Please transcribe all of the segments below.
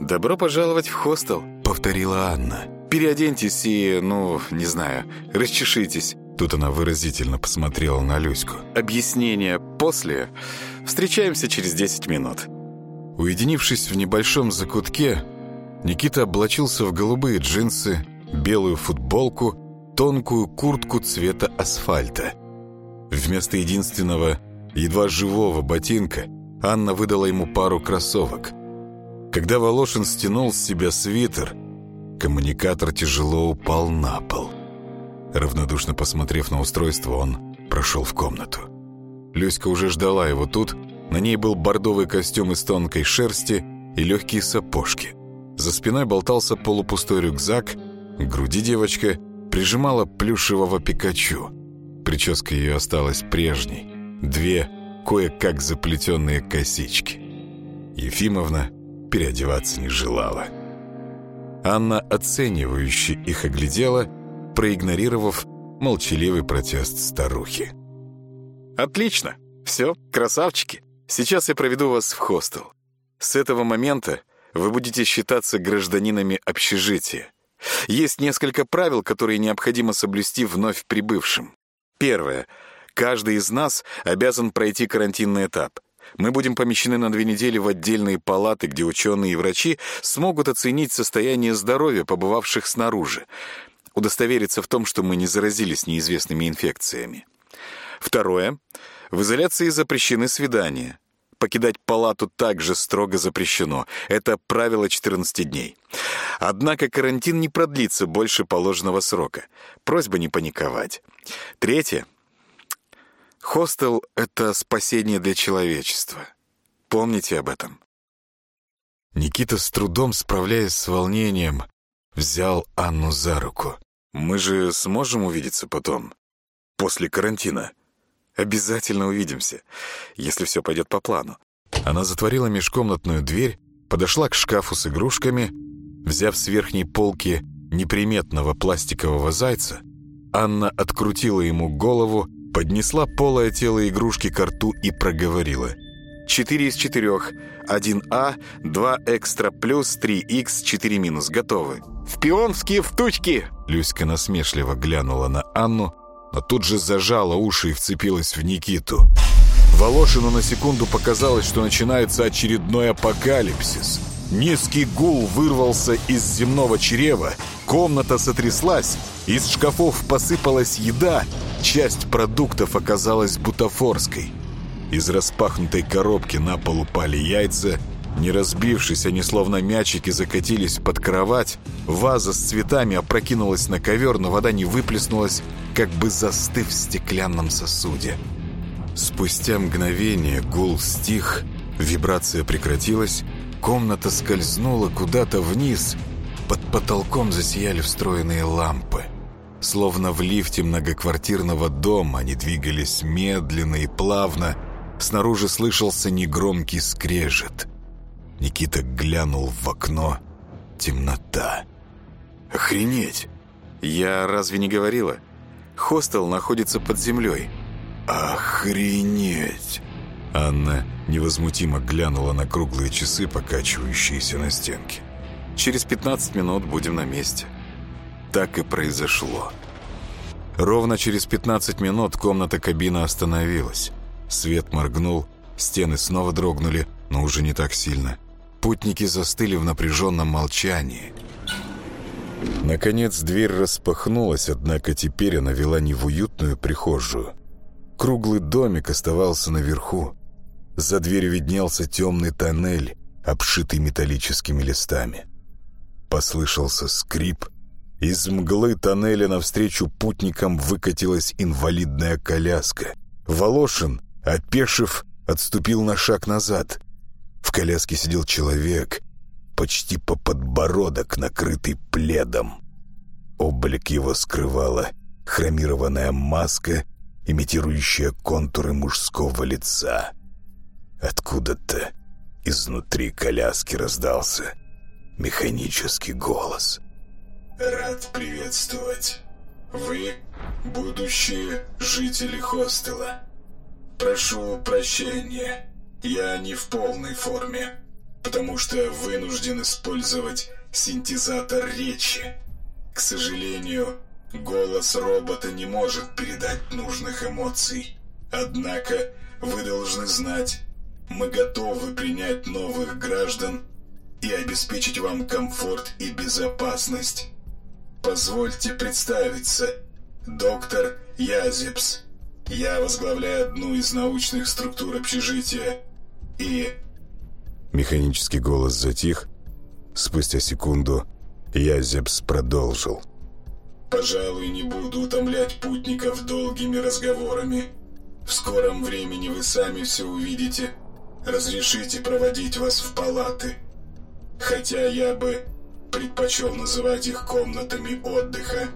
«Добро пожаловать в хостел», — повторила Анна. «Переоденьтесь и, ну, не знаю, расчешитесь». Тут она выразительно посмотрела на Люську. «Объяснение после. Встречаемся через 10 минут». Уединившись в небольшом закутке, Никита облачился в голубые джинсы, белую футболку, тонкую куртку цвета асфальта. Вместо единственного, едва живого ботинка Анна выдала ему пару кроссовок. Когда Волошин стянул с себя свитер, коммуникатор тяжело упал на пол. Равнодушно посмотрев на устройство, он прошел в комнату. Люська уже ждала его тут. На ней был бордовый костюм из тонкой шерсти и легкие сапожки. За спиной болтался полупустой рюкзак. К груди девочка прижимала плюшевого Пикачу. Прическа ее осталась прежней. Две кое-как заплетенные косички. Ефимовна переодеваться не желала. Анна оценивающе их оглядела, проигнорировав молчаливый протест старухи. «Отлично! Все, красавчики! Сейчас я проведу вас в хостел. С этого момента вы будете считаться гражданинами общежития. Есть несколько правил, которые необходимо соблюсти вновь прибывшим. Первое. Каждый из нас обязан пройти карантинный этап. Мы будем помещены на две недели в отдельные палаты, где ученые и врачи смогут оценить состояние здоровья побывавших снаружи, удостовериться в том, что мы не заразились неизвестными инфекциями. Второе. В изоляции запрещены свидания. Покидать палату также строго запрещено. Это правило 14 дней. Однако карантин не продлится больше положенного срока. Просьба не паниковать. Третье. Хостел — это спасение для человечества. Помните об этом. Никита с трудом, справляясь с волнением, взял Анну за руку. «Мы же сможем увидеться потом, после карантина?» «Обязательно увидимся, если все пойдет по плану». Она затворила межкомнатную дверь, подошла к шкафу с игрушками, взяв с верхней полки неприметного пластикового зайца, Анна открутила ему голову поднесла полое тело игрушки к рту и проговорила. «Четыре из четырех. Один А, два экстра плюс, три Х, четыре минус. Готовы». «В пионские втучки!» Люська насмешливо глянула на Анну, но тут же зажала уши и вцепилась в Никиту. Волошину на секунду показалось, что начинается очередной апокалипсис. Низкий гул вырвался из земного чрева, комната сотряслась, из шкафов посыпалась еда, часть продуктов оказалась бутафорской. Из распахнутой коробки на пол упали яйца, не разбившись, они словно мячики закатились под кровать, ваза с цветами опрокинулась на ковер, но вода не выплеснулась, как бы застыв в стеклянном сосуде. Спустя мгновение гул стих, вибрация прекратилась, комната скользнула куда-то вниз, под потолком засияли встроенные лампы. Словно в лифте многоквартирного дома они двигались медленно и плавно. Снаружи слышался негромкий скрежет. Никита глянул в окно. Темнота. «Охренеть! Я разве не говорила? Хостел находится под землей». «Охренеть!» Анна невозмутимо глянула на круглые часы, покачивающиеся на стенке. «Через 15 минут будем на месте» так и произошло. Ровно через 15 минут комната-кабина остановилась. Свет моргнул, стены снова дрогнули, но уже не так сильно. Путники застыли в напряженном молчании. Наконец дверь распахнулась, однако теперь она вела не в уютную прихожую. Круглый домик оставался наверху. За дверью виднелся темный тоннель, обшитый металлическими листами. Послышался скрип, из мглы тоннеля навстречу путникам выкатилась инвалидная коляска. Волошин, опешив, отступил на шаг назад. В коляске сидел человек, почти по подбородок, накрытый пледом. Облик его скрывала хромированная маска, имитирующая контуры мужского лица. Откуда-то изнутри коляски раздался механический голос. Рад приветствовать. Вы будущие жители хостела. Прошу прощения, я не в полной форме. потому что вынужден использовать синтезатор речи. К сожалению, голос робота не может передать нужных эмоций. Однако вы должны знать, мы готовы принять новых граждан и обеспечить вам комфорт и безопасность. Позвольте представиться, доктор Язепс. Я возглавляю одну из научных структур общежития и... Механический голос затих. Спустя секунду Язепс продолжил. Пожалуй, не буду утомлять путников долгими разговорами. В скором времени вы сами все увидите. Разрешите проводить вас в палаты. Хотя я бы предпочел называть их комнатами отдыха.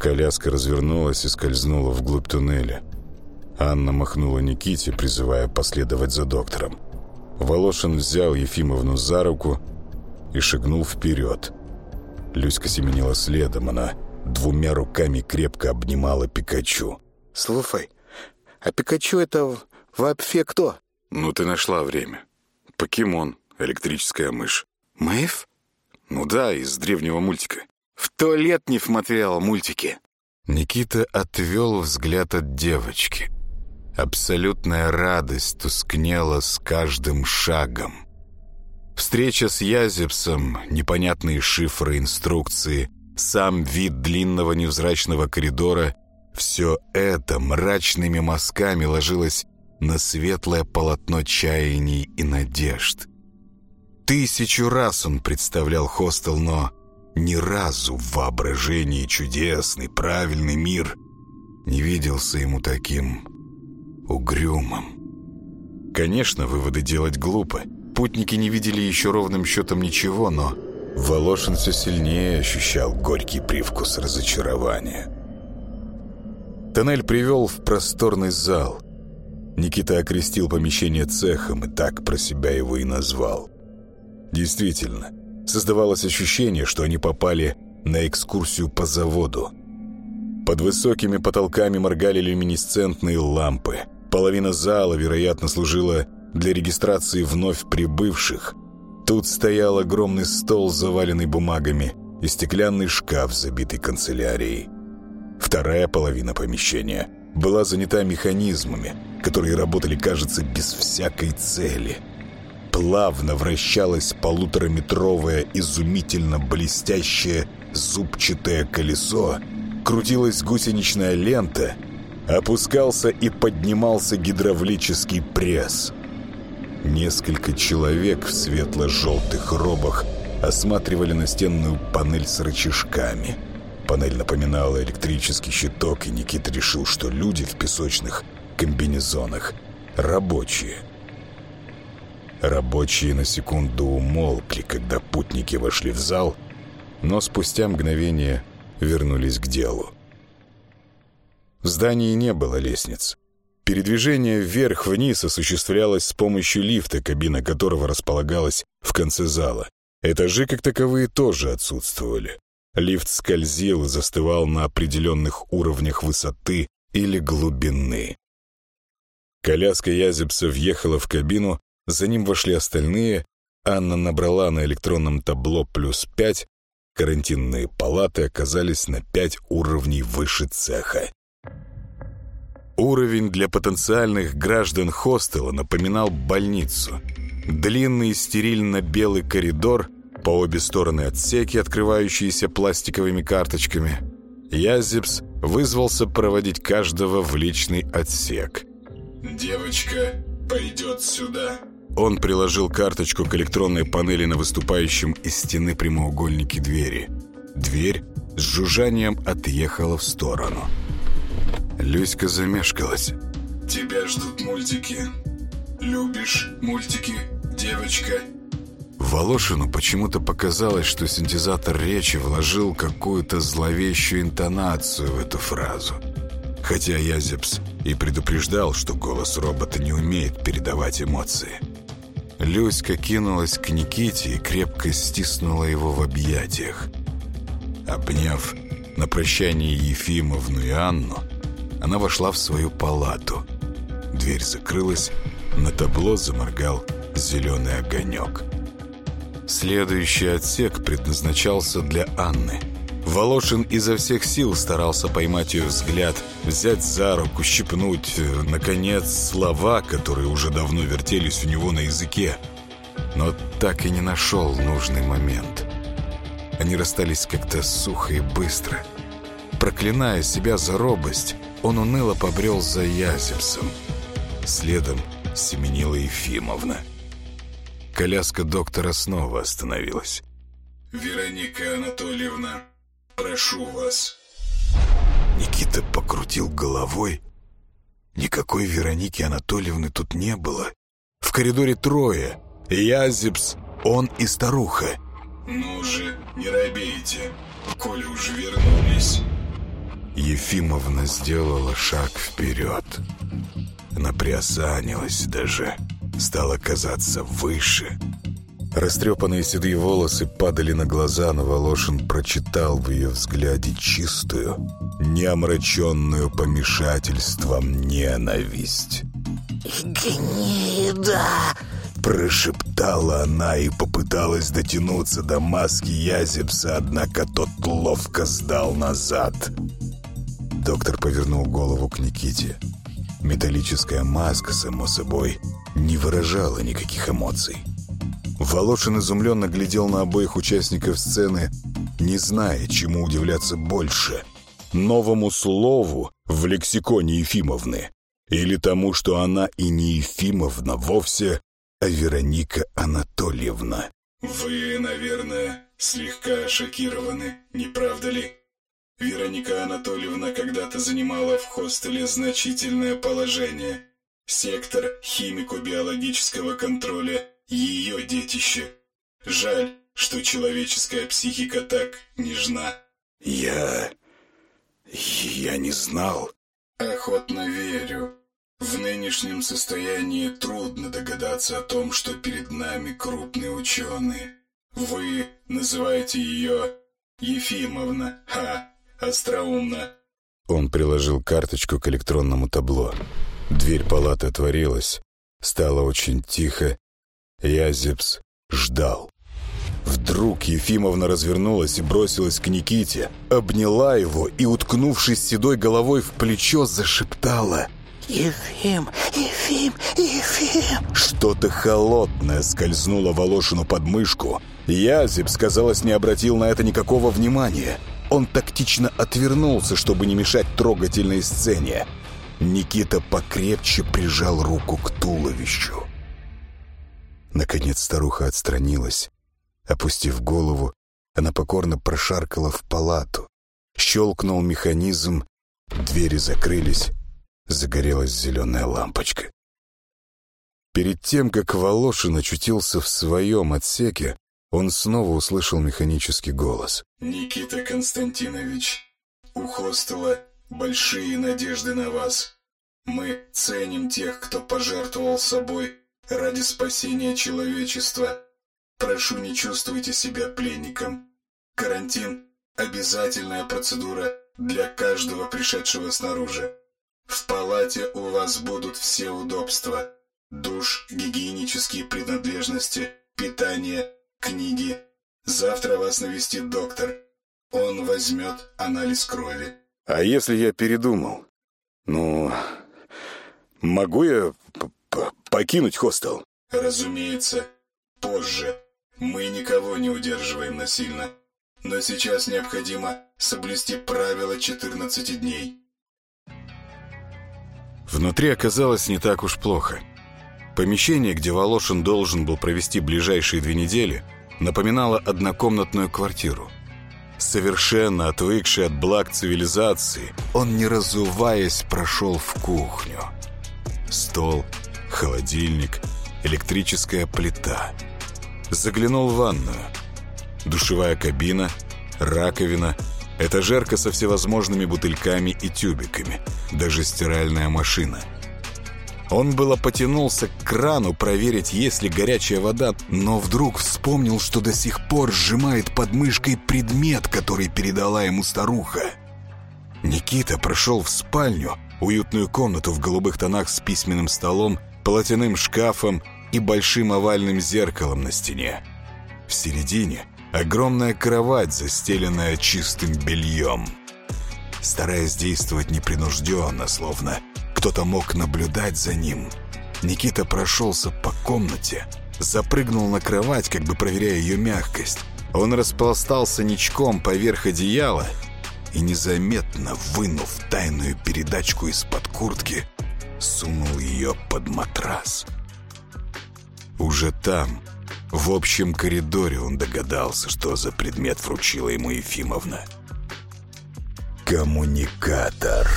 Коляска развернулась и скользнула вглубь туннеля. Анна махнула Никите, призывая последовать за доктором. Волошин взял Ефимовну за руку и шагнул вперед. Люська семенила следом, она двумя руками крепко обнимала Пикачу. «Слушай, а Пикачу это вообще кто?» «Ну ты нашла время. Покемон, электрическая мышь». «Мэйв?» «Ну да, из древнего мультика». «В туалет не смотрел мультики». Никита отвел взгляд от девочки. Абсолютная радость тускнела с каждым шагом. Встреча с Язепсом, непонятные шифры инструкции, сам вид длинного невзрачного коридора — все это мрачными мазками ложилось на светлое полотно чаяний и надежд. Тысячу раз он представлял хостел, но ни разу в воображении чудесный, правильный мир не виделся ему таким угрюмым. Конечно, выводы делать глупо. Путники не видели еще ровным счетом ничего, но Волошин все сильнее ощущал горький привкус разочарования. Тоннель привел в просторный зал. Никита окрестил помещение цехом и так про себя его и назвал. Действительно, создавалось ощущение, что они попали на экскурсию по заводу. Под высокими потолками моргали люминесцентные лампы. Половина зала, вероятно, служила для регистрации вновь прибывших. Тут стоял огромный стол, заваленный бумагами, и стеклянный шкаф, забитый канцелярией. Вторая половина помещения была занята механизмами, которые работали, кажется, без всякой цели. Плавно вращалось полутораметровое, изумительно блестящее зубчатое колесо, крутилась гусеничная лента, опускался и поднимался гидравлический пресс. Несколько человек в светло-желтых робах осматривали настенную панель с рычажками – Панель напоминала электрический щиток, и Никита решил, что люди в песочных комбинезонах рабочие. Рабочие на секунду умолкли, когда путники вошли в зал, но спустя мгновение вернулись к делу. В здании не было лестниц. Передвижение вверх-вниз осуществлялось с помощью лифта, кабина которого располагалась в конце зала. Этажи, как таковые, тоже отсутствовали. Лифт скользил и застывал на определенных уровнях высоты или глубины. Коляска Язепса въехала в кабину, за ним вошли остальные, Анна набрала на электронном табло плюс пять, карантинные палаты оказались на пять уровней выше цеха. Уровень для потенциальных граждан хостела напоминал больницу. Длинный стерильно-белый коридор — по обе стороны отсеки, открывающиеся пластиковыми карточками. Язепс вызвался проводить каждого в личный отсек. «Девочка пойдет сюда». Он приложил карточку к электронной панели на выступающем из стены прямоугольнике двери. Дверь с жужжанием отъехала в сторону. Люська замешкалась. «Тебя ждут мультики. Любишь мультики, девочка?» Волошину почему-то показалось, что синтезатор речи вложил какую-то зловещую интонацию в эту фразу. Хотя Язепс и предупреждал, что голос робота не умеет передавать эмоции. Люська кинулась к Никите и крепко стиснула его в объятиях. Обняв на прощание Ефимовну и Анну, она вошла в свою палату. Дверь закрылась, на табло заморгал зеленый огонек – Следующий отсек предназначался для Анны. Волошин изо всех сил старался поймать ее взгляд, взять за руку, щипнуть, э, наконец, слова, которые уже давно вертелись у него на языке. Но так и не нашел нужный момент. Они расстались как-то сухо и быстро. Проклиная себя за робость, он уныло побрел за Язепсом. Следом семенила Ефимовна. Коляска доктора снова остановилась. «Вероника Анатольевна, прошу вас». Никита покрутил головой. Никакой Вероники Анатольевны тут не было. В коридоре трое. Язепс, он и старуха. «Ну же, не робейте, коли уже вернулись». Ефимовна сделала шаг вперед. Она приосанилась даже, стала казаться выше. Растрепанные седые волосы падали на глаза, но Волошин прочитал в ее взгляде чистую, неомраченную помешательством ненависть. «Гнида!» Прошептала она и попыталась дотянуться до маски Язепса, однако тот ловко сдал назад. Доктор повернул голову к Никите. Металлическая маска, само собой, не выражала никаких эмоций. Волошин изумленно глядел на обоих участников сцены, не зная, чему удивляться больше. Новому слову в лексиконе Ефимовны или тому, что она и не Ефимовна вовсе, а Вероника Анатольевна. «Вы, наверное, слегка шокированы, не правда ли?» Вероника Анатольевна когда-то занимала в хостеле значительное положение. Сектор химико-биологического контроля – ее детище. Жаль, что человеческая психика так нежна. «Я... я не знал». «Охотно верю. В нынешнем состоянии трудно догадаться о том, что перед нами крупный ученый. Вы называете ее Ефимовна. Ха!» Остроумно. Он приложил карточку к электронному табло. Дверь палаты отворилась. Стало очень тихо. Язепс ждал. Вдруг Ефимовна развернулась и бросилась к Никите, обняла его и, уткнувшись седой головой в плечо, зашептала «Ефим, Ефим, Ефим!» Что-то холодное скользнуло Волошину под мышку. Язепс, казалось, не обратил на это никакого внимания. Он тактично отвернулся, чтобы не мешать трогательной сцене. Никита покрепче прижал руку к туловищу. Наконец старуха отстранилась. Опустив голову, она покорно прошаркала в палату. Щелкнул механизм, двери закрылись, загорелась зеленая лампочка. Перед тем, как Волошин очутился в своем отсеке, он снова услышал механический голос. «Никита Константинович, у хостела большие надежды на вас. Мы ценим тех, кто пожертвовал собой ради спасения человечества. Прошу, не чувствуйте себя пленником. Карантин – обязательная процедура для каждого пришедшего снаружи. В палате у вас будут все удобства. Душ, гигиенические принадлежности, питание – книги. Завтра вас навестит доктор. Он возьмет анализ крови. А если я передумал? Ну, могу я покинуть хостел? Разумеется, позже. Мы никого не удерживаем насильно. Но сейчас необходимо соблюсти правила 14 дней. Внутри оказалось не так уж плохо. Помещение, где Волошин должен был провести ближайшие две недели, напоминало однокомнатную квартиру. Совершенно отвыкший от благ цивилизации, он, не разуваясь, прошел в кухню. Стол, холодильник, электрическая плита. Заглянул в ванную. Душевая кабина, раковина, этажерка со всевозможными бутыльками и тюбиками, даже стиральная машина – он было потянулся к крану проверить, есть ли горячая вода, но вдруг вспомнил, что до сих пор сжимает под мышкой предмет, который передала ему старуха. Никита прошел в спальню, уютную комнату в голубых тонах с письменным столом, полотяным шкафом и большим овальным зеркалом на стене. В середине огромная кровать, застеленная чистым бельем. Стараясь действовать непринужденно, словно кто-то мог наблюдать за ним, Никита прошелся по комнате, запрыгнул на кровать, как бы проверяя ее мягкость. Он распластался ничком поверх одеяла и, незаметно вынув тайную передачку из-под куртки, сунул ее под матрас. Уже там, в общем коридоре, он догадался, что за предмет вручила ему Ефимовна. Коммуникатор.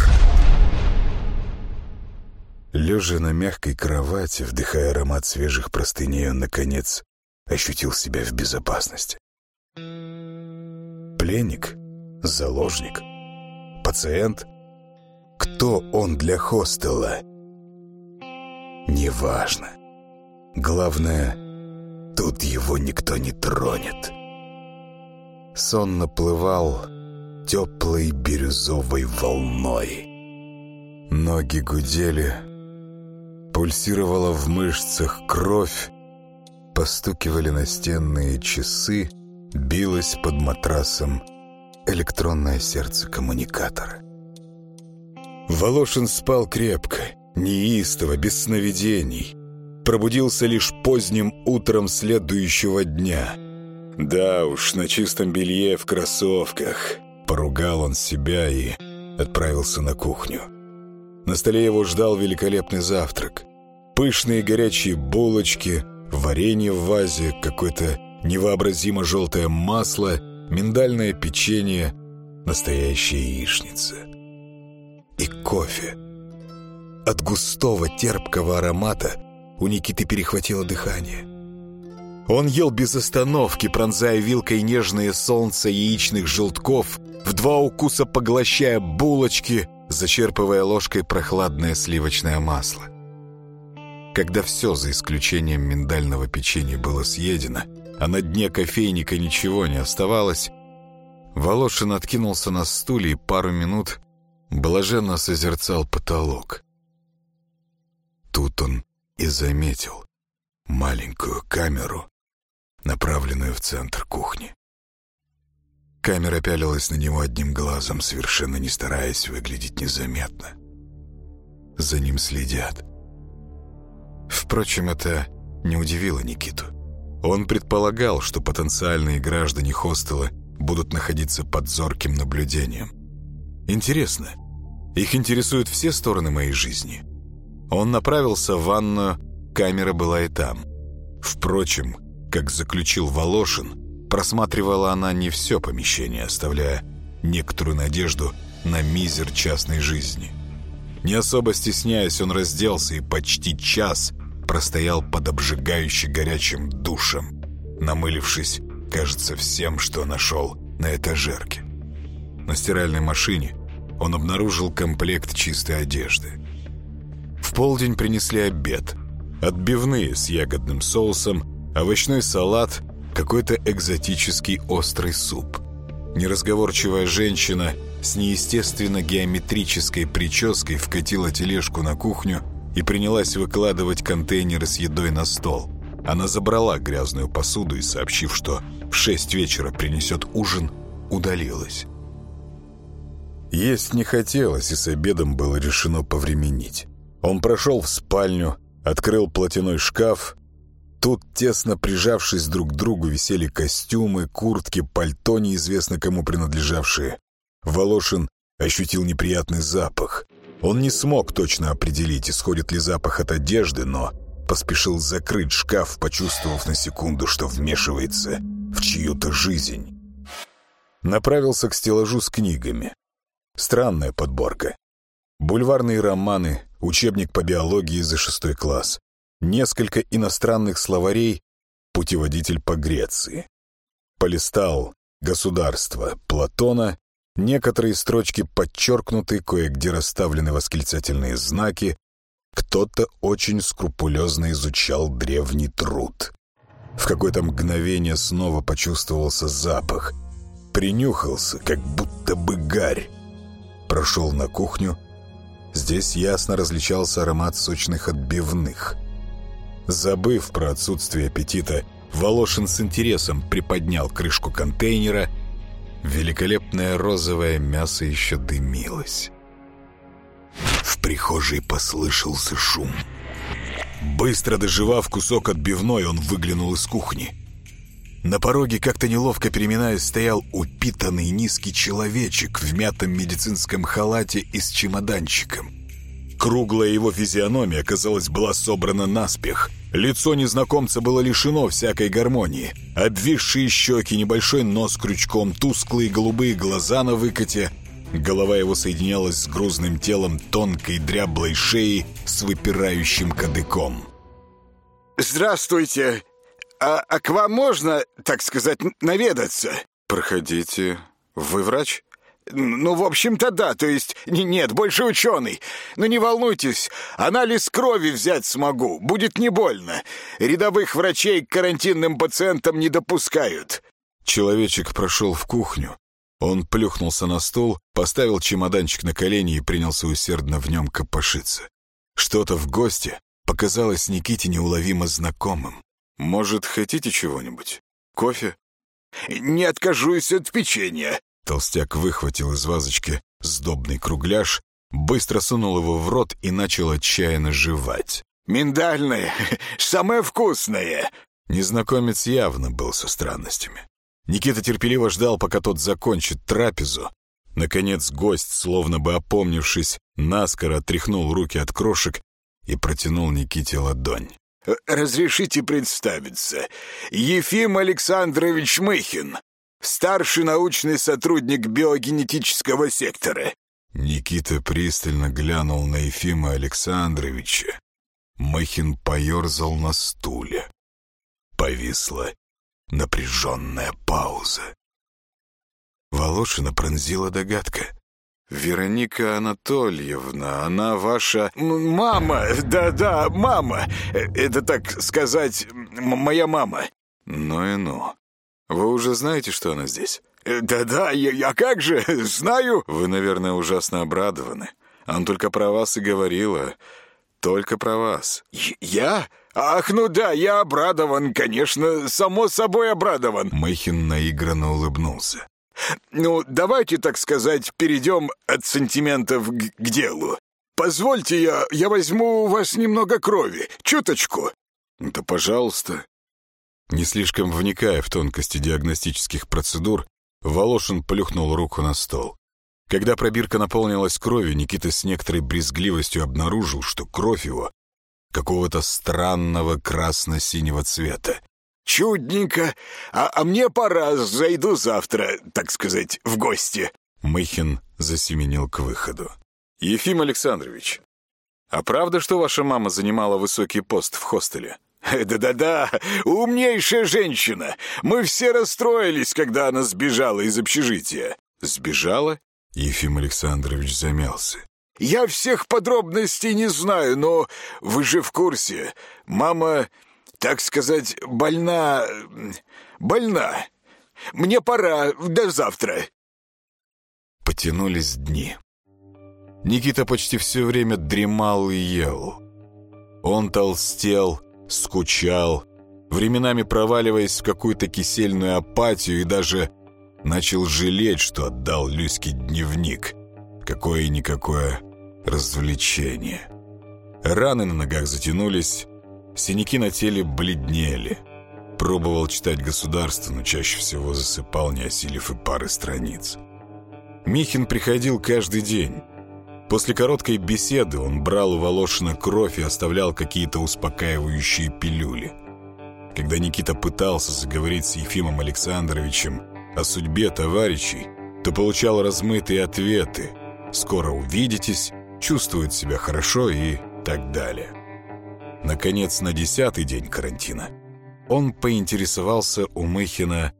Лежа на мягкой кровати, вдыхая аромат свежих простыней, он, наконец, ощутил себя в безопасности. Пленник? Заложник? Пациент? Кто он для хостела? Неважно. Главное, тут его никто не тронет. Сон наплывал теплой бирюзовой волной. Ноги гудели, пульсировала в мышцах кровь, постукивали настенные часы, билось под матрасом электронное сердце коммуникатора. Волошин спал крепко, неистово, без сновидений. Пробудился лишь поздним утром следующего дня. Да уж, на чистом белье в кроссовках. Поругал он себя и отправился на кухню. На столе его ждал великолепный завтрак. Пышные горячие булочки, варенье в вазе, какое-то невообразимо желтое масло, миндальное печенье, настоящая яичница. И кофе. От густого терпкого аромата у Никиты перехватило дыхание. Он ел без остановки, пронзая вилкой нежное солнце яичных желтков, в два укуса поглощая булочки, зачерпывая ложкой прохладное сливочное масло. Когда все, за исключением миндального печенья, было съедено, а на дне кофейника ничего не оставалось, Волошин откинулся на стуле и пару минут блаженно созерцал потолок. Тут он и заметил маленькую камеру, направленную в центр кухни. Камера пялилась на него одним глазом, совершенно не стараясь выглядеть незаметно. За ним следят. Впрочем, это не удивило Никиту. Он предполагал, что потенциальные граждане хостела будут находиться под зорким наблюдением. Интересно, их интересуют все стороны моей жизни. Он направился в ванную, камера была и там. Впрочем, как заключил Волошин, Просматривала она не все помещение, оставляя некоторую надежду на мизер частной жизни. Не особо стесняясь, он разделся и почти час простоял под обжигающе горячим душем, намылившись, кажется, всем, что нашел на этажерке. На стиральной машине он обнаружил комплект чистой одежды. В полдень принесли обед. Отбивные с ягодным соусом, овощной салат какой-то экзотический острый суп. Неразговорчивая женщина с неестественно геометрической прической вкатила тележку на кухню и принялась выкладывать контейнеры с едой на стол. Она забрала грязную посуду и, сообщив, что в шесть вечера принесет ужин, удалилась. Есть не хотелось, и с обедом было решено повременить. Он прошел в спальню, открыл платяной шкаф Тут, тесно прижавшись друг к другу, висели костюмы, куртки, пальто, неизвестно кому принадлежавшие. Волошин ощутил неприятный запах. Он не смог точно определить, исходит ли запах от одежды, но поспешил закрыть шкаф, почувствовав на секунду, что вмешивается в чью-то жизнь. Направился к стеллажу с книгами. Странная подборка. Бульварные романы, учебник по биологии за шестой класс несколько иностранных словарей, путеводитель по Греции. Полистал «Государство» Платона, некоторые строчки подчеркнуты, кое-где расставлены восклицательные знаки, кто-то очень скрупулезно изучал древний труд. В какое-то мгновение снова почувствовался запах. Принюхался, как будто бы гарь. Прошел на кухню. Здесь ясно различался аромат сочных отбивных. Забыв про отсутствие аппетита, Волошин с интересом приподнял крышку контейнера. Великолепное розовое мясо еще дымилось. В прихожей послышался шум. Быстро доживав кусок отбивной, он выглянул из кухни. На пороге, как-то неловко переминаясь, стоял упитанный низкий человечек в мятом медицинском халате и с чемоданчиком. Круглая его физиономия, казалось, была собрана наспех. Лицо незнакомца было лишено всякой гармонии. Обвисшие щеки, небольшой нос крючком, тусклые голубые глаза на выкате. Голова его соединялась с грузным телом тонкой дряблой шеи с выпирающим кадыком. «Здравствуйте! А, а к вам можно, так сказать, наведаться?» «Проходите. Вы врач?» «Ну, в общем-то, да. То есть, нет, больше ученый. Но не волнуйтесь, анализ крови взять смогу. Будет не больно. Рядовых врачей к карантинным пациентам не допускают». Человечек прошел в кухню. Он плюхнулся на стол, поставил чемоданчик на колени и принялся усердно в нем копошиться. Что-то в госте показалось Никите неуловимо знакомым. «Может, хотите чего-нибудь? Кофе?» «Не откажусь от печенья», Толстяк выхватил из вазочки сдобный кругляш, быстро сунул его в рот и начал отчаянно жевать. «Миндальное! Самое вкусное!» Незнакомец явно был со странностями. Никита терпеливо ждал, пока тот закончит трапезу. Наконец гость, словно бы опомнившись, наскоро отряхнул руки от крошек и протянул Никите ладонь. «Разрешите представиться. Ефим Александрович Мыхин, старший научный сотрудник биогенетического сектора». Никита пристально глянул на Ефима Александровича. Махин поерзал на стуле. Повисла напряженная пауза. Волошина пронзила догадка. «Вероника Анатольевна, она ваша...» «Мама! Да-да, мама! Это, так сказать, моя мама!» «Ну и ну. Вы уже знаете, что она здесь?» «Да-да, я, я как же, знаю!» «Вы, наверное, ужасно обрадованы. Он только про вас и говорила. Только про вас». «Я? Ах, ну да, я обрадован, конечно, само собой обрадован». Мэйхин наигранно улыбнулся. «Ну, давайте, так сказать, перейдем от сантиментов к, к делу. Позвольте, я, я возьму у вас немного крови, чуточку». «Да, пожалуйста». Не слишком вникая в тонкости диагностических процедур, Волошин плюхнул руку на стол. Когда пробирка наполнилась кровью, Никита с некоторой брезгливостью обнаружил, что кровь его какого-то странного красно-синего цвета. «Чудненько! А, а мне пора, зайду завтра, так сказать, в гости». Мыхин засеменил к выходу. «Ефим Александрович, а правда, что ваша мама занимала высокий пост в хостеле?» «Да-да-да, умнейшая женщина. Мы все расстроились, когда она сбежала из общежития». «Сбежала?» Ефим Александрович замялся. «Я всех подробностей не знаю, но вы же в курсе. Мама, так сказать, больна... больна. Мне пора, до завтра». Потянулись дни. Никита почти все время дремал и ел. Он толстел, скучал, временами проваливаясь в какую-то кисельную апатию и даже начал жалеть, что отдал Люське дневник. Какое-никакое развлечение. Раны на ногах затянулись, синяки на теле бледнели. Пробовал читать государство, но чаще всего засыпал, не осилив и пары страниц. Михин приходил каждый день. После короткой беседы он брал у Волошина кровь и оставлял какие-то успокаивающие пилюли. Когда Никита пытался заговорить с Ефимом Александровичем о судьбе товарищей, то получал размытые ответы. «Скоро увидитесь», «чувствует себя хорошо» и так далее. Наконец, на десятый день карантина он поинтересовался у Мыхина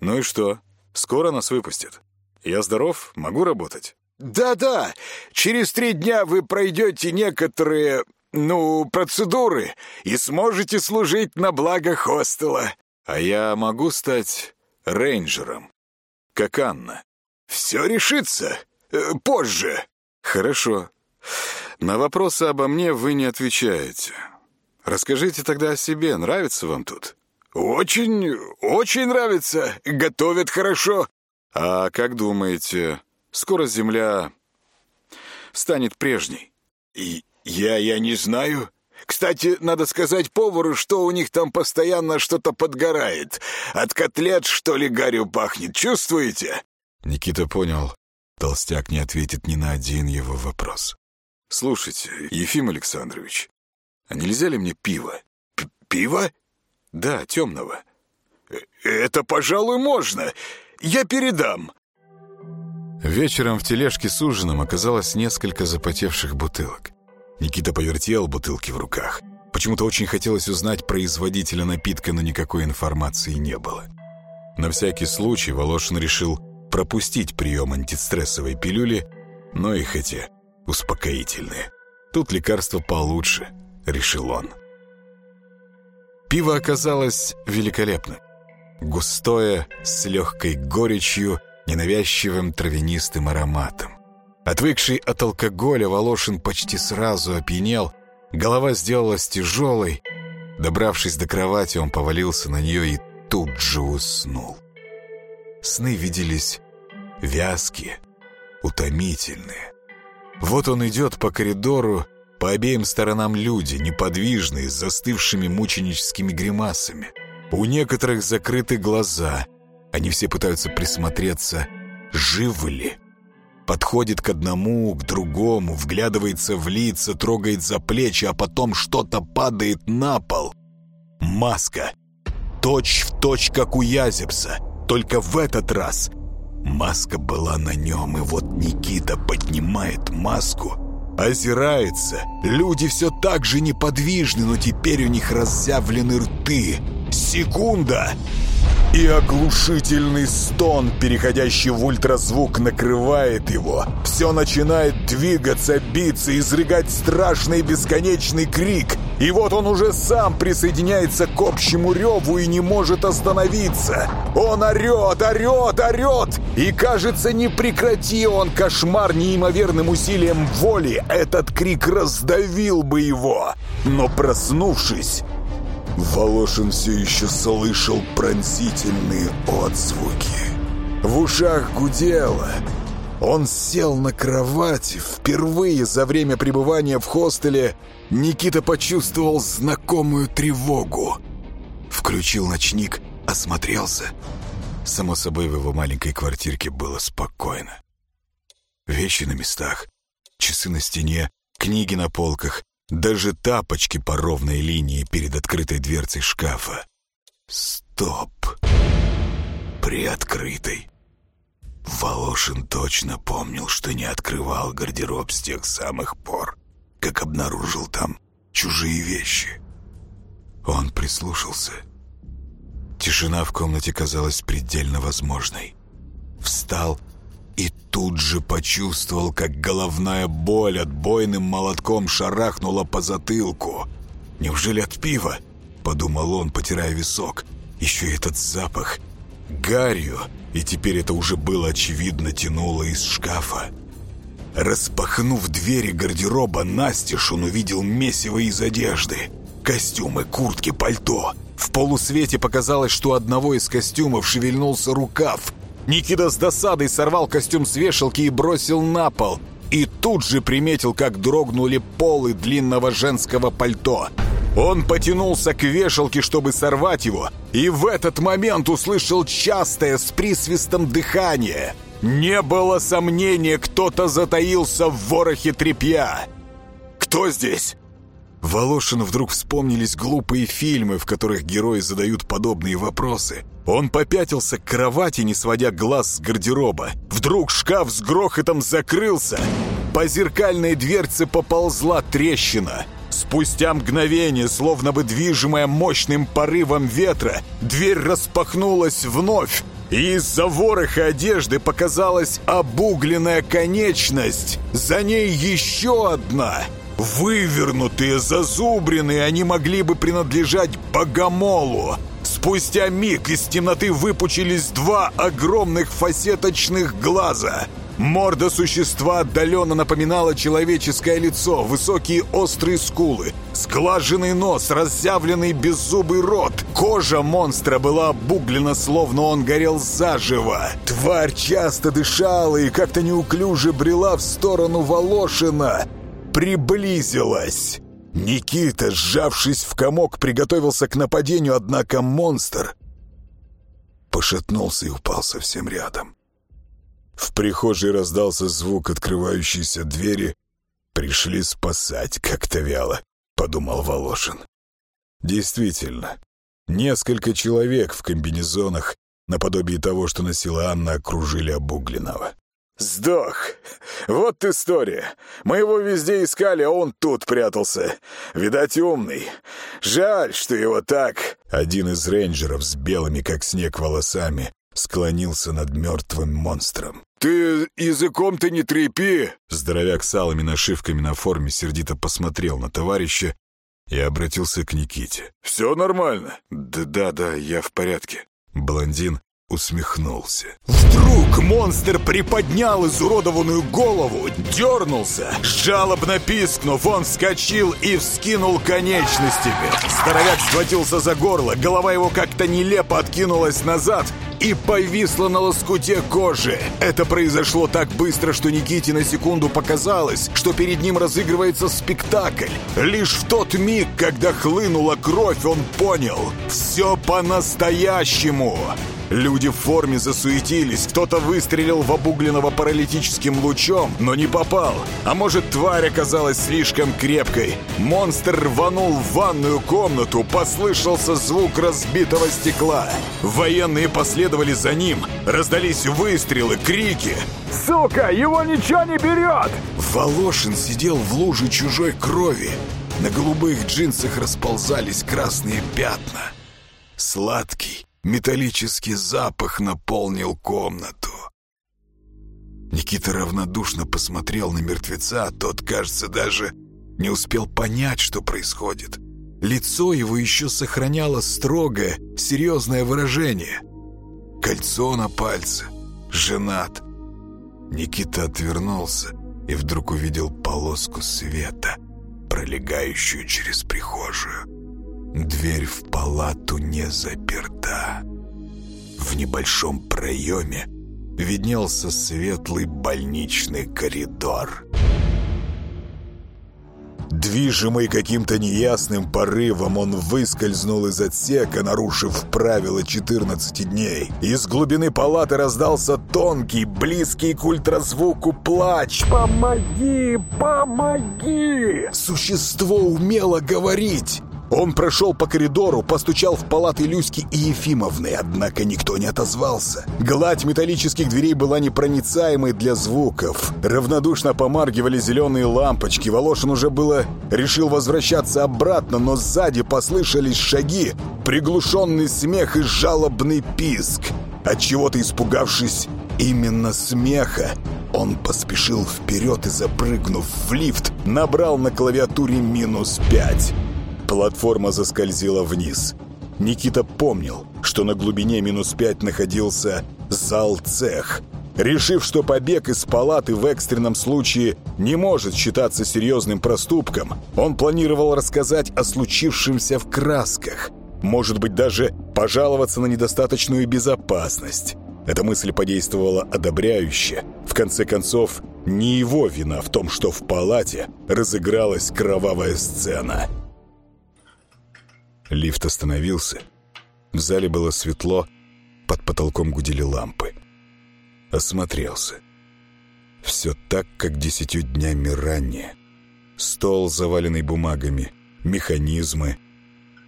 «Ну и что? Скоро нас выпустят. Я здоров, могу работать?» «Да-да, через три дня вы пройдете некоторые, ну, процедуры и сможете служить на благо хостела». «А я могу стать рейнджером, как Анна?» «Все решится. Э, позже». «Хорошо. На вопросы обо мне вы не отвечаете. Расскажите тогда о себе, нравится вам тут? «Очень, очень нравится. Готовят хорошо». «А как думаете, скоро Земля станет прежней?» И «Я, я не знаю. Кстати, надо сказать повару, что у них там постоянно что-то подгорает. От котлет, что ли, гарью пахнет, чувствуете?» Никита понял, толстяк не ответит ни на один его вопрос. «Слушайте, Ефим Александрович, а нельзя ли мне пиво?» П «Пиво?» «Да, темного». Э, «Это, пожалуй, можно. Я передам». Вечером в тележке с ужином оказалось несколько запотевших бутылок. Никита повертел бутылки в руках. Почему-то очень хотелось узнать производителя напитка, но никакой информации не было. На всякий случай Волошин решил пропустить прием антистрессовой пилюли, но их эти успокоительные. Тут лекарство получше, решил он. Пиво оказалось великолепным. Густое, с легкой горечью, ненавязчивым травянистым ароматом. Отвыкший от алкоголя, Волошин почти сразу опьянел, голова сделалась тяжелой. Добравшись до кровати, он повалился на нее и тут же уснул. Сны виделись вязкие, утомительные. Вот он идет по коридору, по обеим сторонам люди, неподвижные, с застывшими мученическими гримасами. У некоторых закрыты глаза. Они все пытаются присмотреться, живы ли. Подходит к одному, к другому, вглядывается в лица, трогает за плечи, а потом что-то падает на пол. Маска. Точь в точь, как у Язепса. Только в этот раз маска была на нем, и вот Никита поднимает маску, озирается. Люди все так же неподвижны, но теперь у них разъявлены рты. Секунда! И оглушительный стон, переходящий в ультразвук, накрывает его. Все начинает двигаться, биться, изрыгать страшный бесконечный крик. И вот он уже сам присоединяется к общему реву и не может остановиться. Он орет, орет, орет! И, кажется, не прекрати он кошмар неимоверным усилием воли, этот крик раздавил бы его. Но проснувшись, Волошин все еще слышал пронзительные отзвуки. В ушах гудело. Он сел на кровати. Впервые за время пребывания в хостеле Никита почувствовал знакомую тревогу. Включил ночник, осмотрелся. Само собой, в его маленькой квартирке было спокойно. Вещи на местах, часы на стене, книги на полках, даже тапочки по ровной линии перед открытой дверцей шкафа. Стоп. Приоткрытой. Волошин точно помнил, что не открывал гардероб с тех самых пор, как обнаружил там чужие вещи. Он прислушался. Тишина в комнате казалась предельно возможной. Встал и тут же почувствовал, как головная боль отбойным молотком шарахнула по затылку. «Неужели от пива?» — подумал он, потирая висок. «Еще этот запах. Гарью!» И теперь это уже было очевидно тянуло из шкафа. Распахнув двери гардероба, настежь он увидел месиво из одежды. Костюмы, куртки, пальто. В полусвете показалось, что одного из костюмов шевельнулся рукав — Никита с досадой сорвал костюм с вешалки и бросил на пол. И тут же приметил, как дрогнули полы длинного женского пальто. Он потянулся к вешалке, чтобы сорвать его, и в этот момент услышал частое с присвистом дыхание. Не было сомнения, кто-то затаился в ворохе тряпья. «Кто здесь?» Волошину вдруг вспомнились глупые фильмы, в которых герои задают подобные вопросы. Он попятился к кровати, не сводя глаз с гардероба. Вдруг шкаф с грохотом закрылся. По зеркальной дверце поползла трещина. Спустя мгновение, словно бы движимая мощным порывом ветра, дверь распахнулась вновь, и из-за вороха одежды показалась обугленная конечность. За ней еще одна — Вывернутые, зазубренные, они могли бы принадлежать богомолу. Спустя миг из темноты выпучились два огромных фасеточных глаза. Морда существа отдаленно напоминала человеческое лицо, высокие острые скулы, сглаженный нос, разъявленный беззубый рот. Кожа монстра была обуглена, словно он горел заживо. Тварь часто дышала и как-то неуклюже брела в сторону Волошина. Приблизилась. Никита, сжавшись в комок, приготовился к нападению, однако монстр пошатнулся и упал совсем рядом. В прихожей раздался звук открывающейся двери. «Пришли спасать как-то вяло», — подумал Волошин. Действительно, несколько человек в комбинезонах, наподобие того, что носила Анна, окружили обугленного. «Сдох! Вот история! Мы его везде искали, а он тут прятался. Видать, умный. Жаль, что его так...» Один из рейнджеров с белыми, как снег, волосами склонился над мертвым монстром. «Ты языком-то не трепи!» Здоровяк с алыми нашивками на форме сердито посмотрел на товарища и обратился к Никите. «Все нормально?» «Да-да, я в порядке». Блондин усмехнулся. Вдруг монстр приподнял изуродованную голову, дернулся. Жалобно пискнув, он вскочил и вскинул конечностями. Здоровяк схватился за горло, голова его как-то нелепо откинулась назад и повисла на лоскуте кожи. Это произошло так быстро, что Никите на секунду показалось, что перед ним разыгрывается спектакль. Лишь в тот миг, когда хлынула кровь, он понял — все по-настоящему. Люди в форме засуетились, кто-то выстрелил в обугленного паралитическим лучом, но не попал. А может, тварь оказалась слишком крепкой. Монстр рванул в ванную комнату, послышался звук разбитого стекла. Военные последовали за ним, раздались выстрелы, крики. «Сука, его ничего не берет!» Волошин сидел в луже чужой крови. На голубых джинсах расползались красные пятна. Сладкий, Металлический запах наполнил комнату. Никита равнодушно посмотрел на мертвеца, а тот, кажется, даже не успел понять, что происходит. Лицо его еще сохраняло строгое, серьезное выражение. Кольцо на пальце. Женат. Никита отвернулся и вдруг увидел полоску света, пролегающую через прихожую. Дверь в палату не заперта. В небольшом проеме виднелся светлый больничный коридор. Движимый каким-то неясным порывом, он выскользнул из отсека, нарушив правила 14 дней. Из глубины палаты раздался тонкий, близкий к ультразвуку плач. «Помоги! Помоги!» Существо умело говорить. Он прошел по коридору, постучал в палаты Люськи и Ефимовны, однако никто не отозвался. Гладь металлических дверей была непроницаемой для звуков. Равнодушно помаргивали зеленые лампочки. Волошин уже было решил возвращаться обратно, но сзади послышались шаги, приглушенный смех и жалобный писк. Отчего-то испугавшись именно смеха, он поспешил вперед и, запрыгнув в лифт, набрал на клавиатуре минус пять. Платформа заскользила вниз. Никита помнил, что на глубине минус пять находился зал-цех. Решив, что побег из палаты в экстренном случае не может считаться серьезным проступком, он планировал рассказать о случившемся в красках. Может быть, даже пожаловаться на недостаточную безопасность. Эта мысль подействовала одобряюще. В конце концов, не его вина в том, что в палате разыгралась кровавая сцена – Лифт остановился. В зале было светло, под потолком гудели лампы. Осмотрелся. Все так, как десятью днями ранее. Стол, заваленный бумагами, механизмы,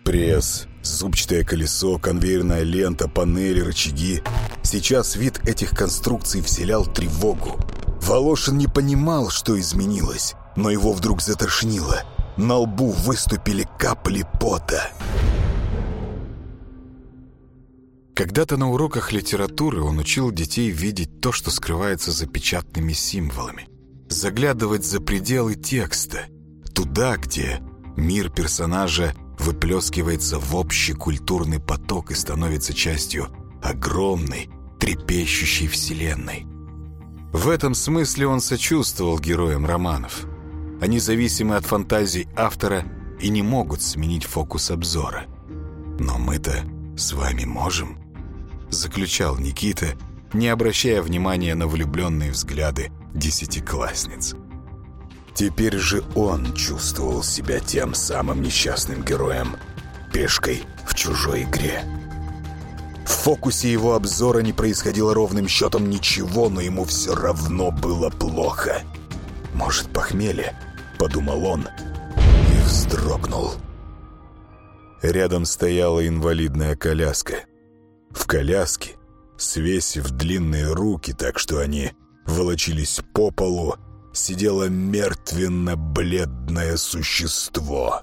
пресс, зубчатое колесо, конвейерная лента, панели, рычаги. Сейчас вид этих конструкций вселял тревогу. Волошин не понимал, что изменилось, но его вдруг затошнило – на лбу выступили капли пота. Когда-то на уроках литературы он учил детей видеть то, что скрывается за печатными символами. Заглядывать за пределы текста. Туда, где мир персонажа выплескивается в общий культурный поток и становится частью огромной, трепещущей вселенной. В этом смысле он сочувствовал героям романов. Они зависимы от фантазий автора и не могут сменить фокус обзора. Но мы-то с вами можем, заключал Никита, не обращая внимания на влюбленные взгляды десятиклассниц. Теперь же он чувствовал себя тем самым несчастным героем, пешкой в чужой игре. В фокусе его обзора не происходило ровным счетом ничего, но ему все равно было плохо. «Может, похмелье?» — подумал он и вздрогнул. Рядом стояла инвалидная коляска. В коляске, свесив длинные руки так, что они волочились по полу, сидело мертвенно-бледное существо.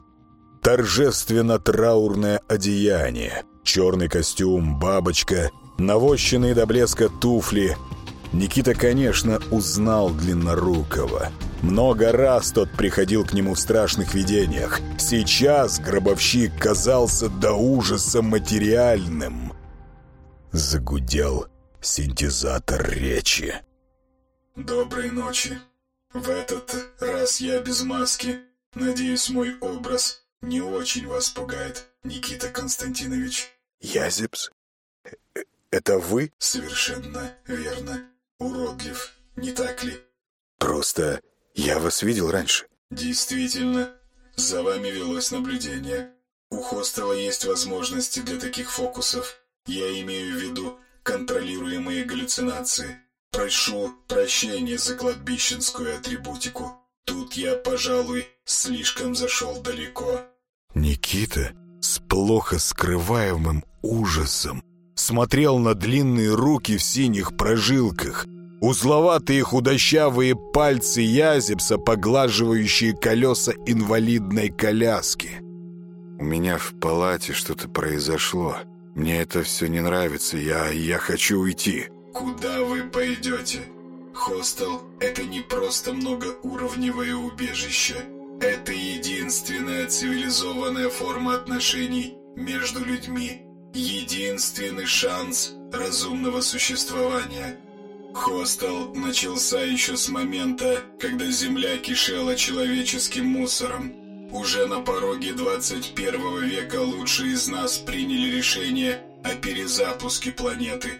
Торжественно-траурное одеяние, черный костюм, бабочка, навощенные до блеска туфли. Никита, конечно, узнал Длиннорукого. Много раз тот приходил к нему в страшных видениях. Сейчас гробовщик казался до ужаса материальным. Загудел синтезатор речи. Доброй ночи. В этот раз я без маски. Надеюсь, мой образ не очень вас пугает, Никита Константинович. Язепс? Э, это вы? Совершенно верно. Уродлив, не так ли? Просто я вас видел раньше. Действительно, за вами велось наблюдение. У хостела есть возможности для таких фокусов. Я имею в виду контролируемые галлюцинации. Прошу прощения за кладбищенскую атрибутику. Тут я, пожалуй, слишком зашел далеко. Никита с плохо скрываемым ужасом смотрел на длинные руки в синих прожилках, узловатые худощавые пальцы Язепса, поглаживающие колеса инвалидной коляски. «У меня в палате что-то произошло. Мне это все не нравится. Я, я хочу уйти». Куда вы пойдете? Хостел – это не просто многоуровневое убежище. Это единственная цивилизованная форма отношений между людьми. Единственный шанс разумного существования. Хостел начался еще с момента, когда Земля кишела человеческим мусором. Уже на пороге 21 века лучшие из нас приняли решение о перезапуске планеты.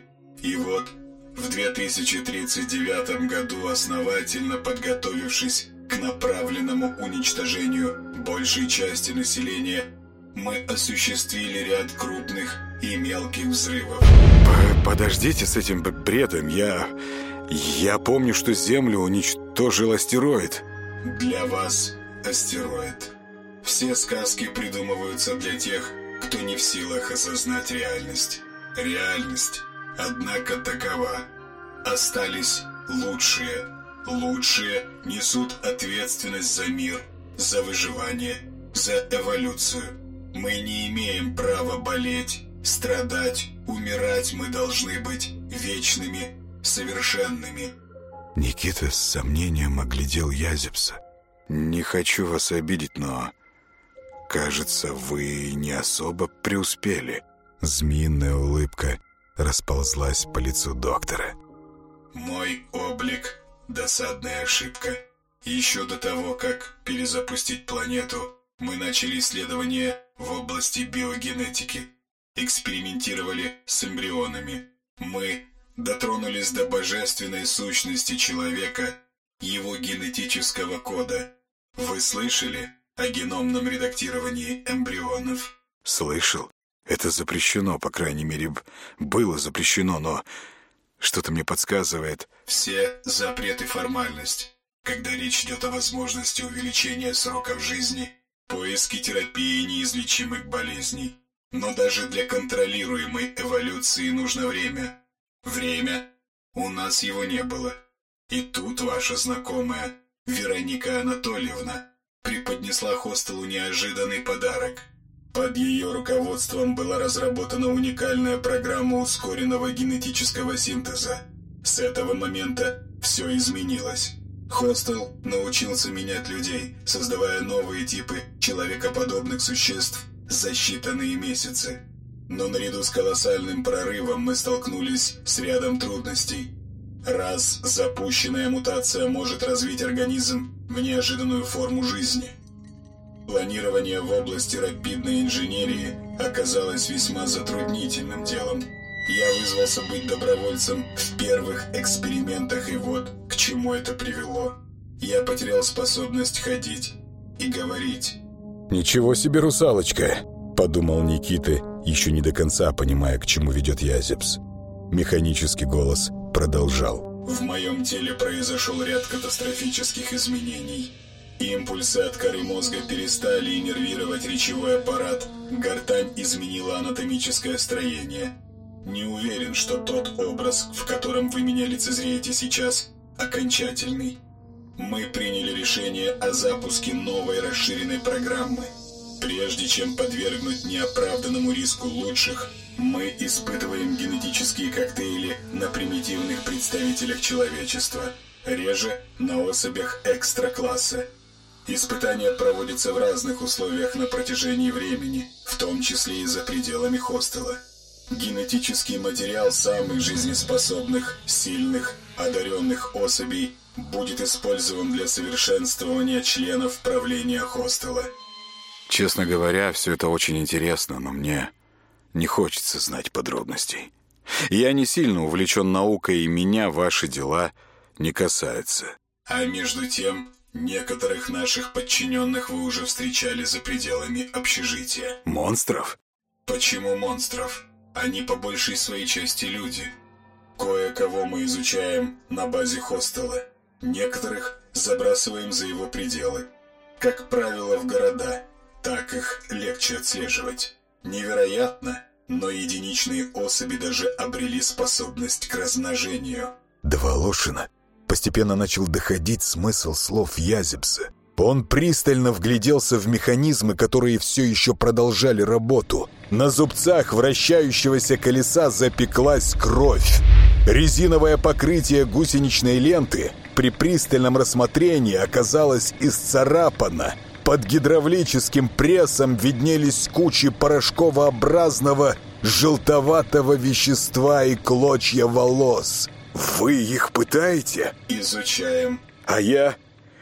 И вот в 2039 году, основательно подготовившись к направленному уничтожению большей части населения, мы осуществили ряд крупных и мелких взрывов. Подождите с этим бредом. Я... Я помню, что Землю уничтожил астероид. Для вас астероид. Все сказки придумываются для тех, кто не в силах осознать реальность. Реальность Однако такова. Остались лучшие. Лучшие несут ответственность за мир, за выживание, за эволюцию. Мы не имеем права болеть, страдать, умирать. Мы должны быть вечными, совершенными. Никита с сомнением оглядел Язепса. «Не хочу вас обидеть, но, кажется, вы не особо преуспели». Змеиная улыбка расползлась по лицу доктора. «Мой облик – досадная ошибка. Еще до того, как перезапустить планету, мы начали исследования в области биогенетики. Экспериментировали с эмбрионами. Мы дотронулись до божественной сущности человека, его генетического кода. Вы слышали о геномном редактировании эмбрионов?» «Слышал. Это запрещено, по крайней мере, было запрещено, но что-то мне подсказывает. Все запреты формальность. Когда речь идет о возможности увеличения сроков жизни, поиске терапии неизлечимых болезней. Но даже для контролируемой эволюции нужно время. Время? У нас его не было. И тут ваша знакомая, Вероника Анатольевна, преподнесла хостелу неожиданный подарок – под ее руководством была разработана уникальная программа ускоренного генетического синтеза. С этого момента все изменилось. Хостел научился менять людей, создавая новые типы человекоподобных существ за считанные месяцы. Но наряду с колоссальным прорывом мы столкнулись с рядом трудностей. Раз запущенная мутация может развить организм в неожиданную форму жизни. Планирование в области рапидной инженерии оказалось весьма затруднительным делом. Я вызвался быть добровольцем в первых экспериментах, и вот к чему это привело. Я потерял способность ходить и говорить. «Ничего себе русалочка!» — подумал Никита, еще не до конца понимая, к чему ведет Язепс. Механический голос продолжал. В моем теле произошел ряд катастрофических изменений. Импульсы от коры мозга перестали иннервировать речевой аппарат, гортань изменила анатомическое строение. Не уверен, что тот образ, в котором вы меня лицезреете сейчас, окончательный. Мы приняли решение о запуске новой расширенной программы. Прежде чем подвергнуть неоправданному риску лучших, мы испытываем генетические коктейли на примитивных представителях человечества, реже на особях экстра-класса. Испытания проводятся в разных условиях на протяжении времени, в том числе и за пределами хостела. Генетический материал самых жизнеспособных, сильных, одаренных особей будет использован для совершенствования членов правления хостела. Честно говоря, все это очень интересно, но мне не хочется знать подробностей. Я не сильно увлечен наукой, и меня ваши дела не касаются. А между тем, некоторых наших подчиненных вы уже встречали за пределами общежития. Монстров? Почему монстров? Они по большей своей части люди. Кое-кого мы изучаем на базе хостела. Некоторых забрасываем за его пределы. Как правило, в города. Так их легче отслеживать. Невероятно, но единичные особи даже обрели способность к размножению. До Волошина постепенно начал доходить смысл слов Язепса. Он пристально вгляделся в механизмы, которые все еще продолжали работу. На зубцах вращающегося колеса запеклась кровь. Резиновое покрытие гусеничной ленты при пристальном рассмотрении оказалось исцарапано – под гидравлическим прессом виднелись кучи порошковообразного желтоватого вещества и клочья волос. «Вы их пытаете?» «Изучаем». «А я?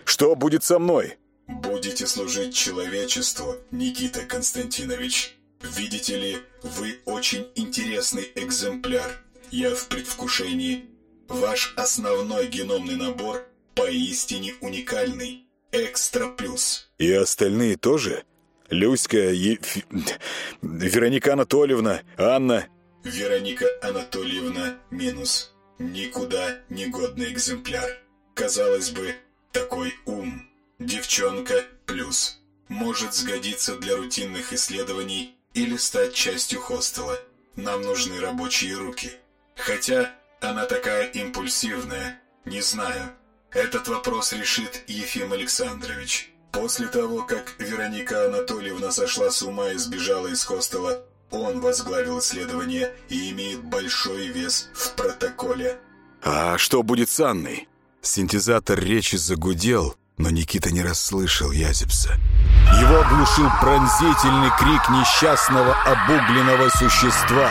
Что будет со мной?» «Будете служить человечеству, Никита Константинович. Видите ли, вы очень интересный экземпляр. Я в предвкушении. Ваш основной геномный набор поистине уникальный. Экстра плюс». И остальные тоже? Люська, е... Вероника Анатольевна, Анна... Вероника Анатольевна минус. Никуда не годный экземпляр. Казалось бы, такой ум. Девчонка плюс. Может сгодиться для рутинных исследований или стать частью хостела. Нам нужны рабочие руки. Хотя она такая импульсивная, не знаю. Этот вопрос решит Ефим Александрович. После того, как Вероника Анатольевна сошла с ума и сбежала из хостела, он возглавил исследование и имеет большой вес в протоколе. «А что будет с Анной?» Синтезатор речи загудел, но Никита не расслышал Язепса. Его оглушил пронзительный крик несчастного обугленного существа.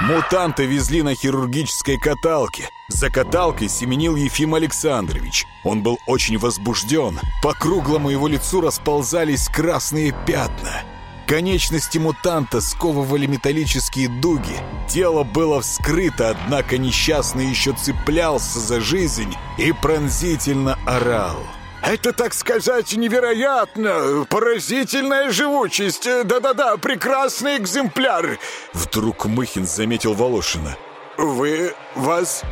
Мутанта везли на хирургической каталке. За каталкой семенил Ефим Александрович. Он был очень возбужден. По круглому его лицу расползались красные пятна. Конечности мутанта сковывали металлические дуги. Тело было вскрыто, однако несчастный еще цеплялся за жизнь и пронзительно орал. Это, так сказать, невероятно! Поразительная живучесть! Да-да-да, прекрасный экземпляр!» Вдруг Мыхин заметил Волошина. «Вы вас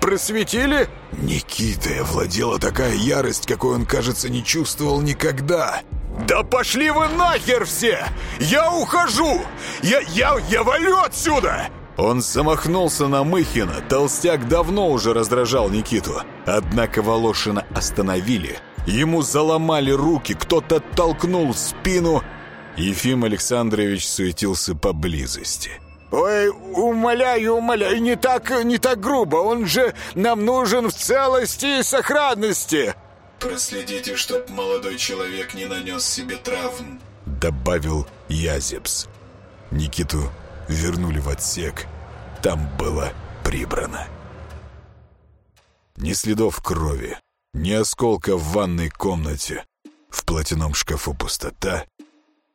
просветили?» Никитой овладела такая ярость, какой он, кажется, не чувствовал никогда. «Да пошли вы нахер все! Я ухожу! Я, я, я валю отсюда!» Он замахнулся на Мыхина. Толстяк давно уже раздражал Никиту. Однако Волошина остановили – Ему заломали руки, кто-то толкнул спину. Ефим Александрович суетился поблизости. «Ой, умоляю, умоляю, не так, не так грубо. Он же нам нужен в целости и сохранности!» «Проследите, чтоб молодой человек не нанес себе травм», — добавил Язепс. Никиту вернули в отсек. Там было прибрано. Ни следов крови, ни осколка в ванной комнате. В платяном шкафу пустота.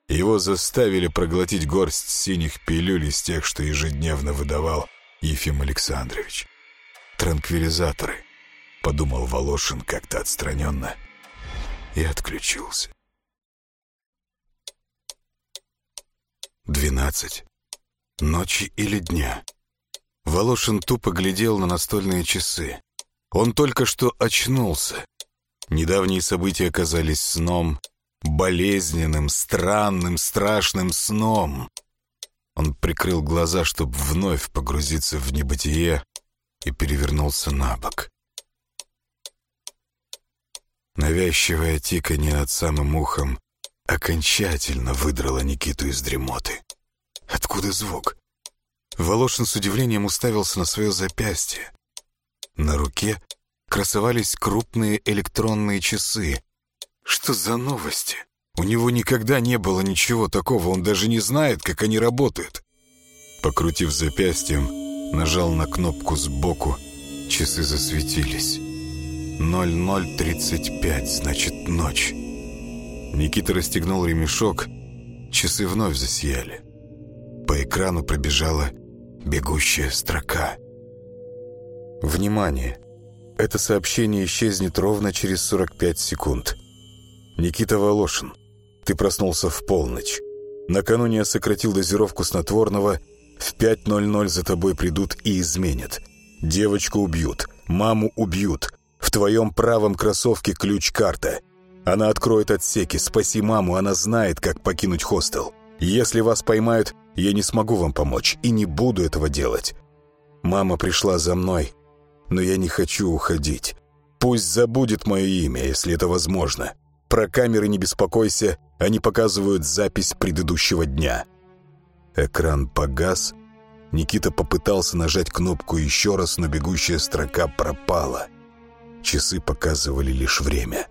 Его заставили проглотить горсть синих пилюль из тех, что ежедневно выдавал Ефим Александрович. «Транквилизаторы», — подумал Волошин как-то отстраненно и отключился. Двенадцать. Ночи или дня. Волошин тупо глядел на настольные часы. Он только что очнулся. Недавние события оказались сном, болезненным, странным, страшным сном. Он прикрыл глаза, чтобы вновь погрузиться в небытие, и перевернулся на бок. Навязчивое тиканье над самым ухом окончательно выдрало Никиту из дремоты. Откуда звук? Волошин с удивлением уставился на свое запястье. На руке красовались крупные электронные часы. Что за новости? У него никогда не было ничего такого, он даже не знает, как они работают. Покрутив запястьем, нажал на кнопку сбоку, часы засветились. 00.35, значит ночь. Никита расстегнул ремешок, часы вновь засияли. По экрану пробежала бегущая строка. Внимание! Это сообщение исчезнет ровно через 45 секунд. Никита Волошин, ты проснулся в полночь. Накануне я сократил дозировку снотворного. В 5.00 за тобой придут и изменят. Девочку убьют, маму убьют. В твоем правом кроссовке ключ-карта. Она откроет отсеки. Спаси маму, она знает, как покинуть хостел. Если вас поймают, я не смогу вам помочь и не буду этого делать. Мама пришла за мной, но я не хочу уходить. Пусть забудет мое имя, если это возможно. Про камеры не беспокойся, они показывают запись предыдущего дня. Экран погас. Никита попытался нажать кнопку еще раз, но бегущая строка пропала. Часы показывали лишь время.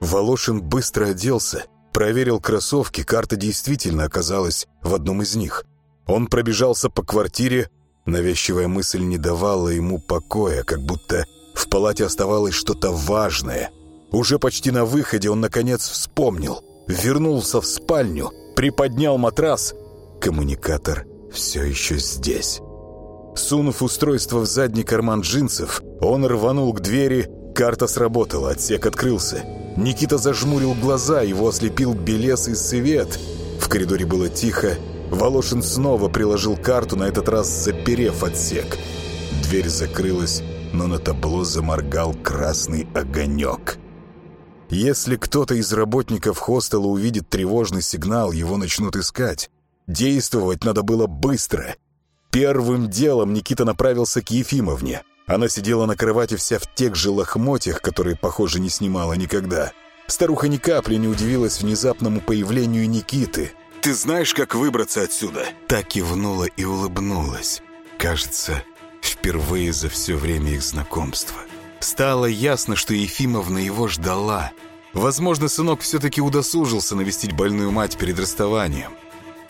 Волошин быстро оделся, проверил кроссовки, карта действительно оказалась в одном из них. Он пробежался по квартире, навязчивая мысль не давала ему покоя, как будто в палате оставалось что-то важное. Уже почти на выходе он, наконец, вспомнил. Вернулся в спальню, приподнял матрас. Коммуникатор все еще здесь. Сунув устройство в задний карман джинсов, он рванул к двери, карта сработала, отсек открылся. Никита зажмурил глаза, его ослепил белесый свет. В коридоре было тихо. Волошин снова приложил карту, на этот раз заперев отсек. Дверь закрылась, но на табло заморгал красный огонек. Если кто-то из работников хостела увидит тревожный сигнал, его начнут искать. Действовать надо было быстро. Первым делом Никита направился к Ефимовне. Она сидела на кровати вся в тех же лохмотьях, которые, похоже, не снимала никогда. Старуха ни капли не удивилась внезапному появлению Никиты. «Ты знаешь, как выбраться отсюда?» Так кивнула и улыбнулась. Кажется, впервые за все время их знакомства. Стало ясно, что Ефимовна его ждала. Возможно, сынок все-таки удосужился навестить больную мать перед расставанием.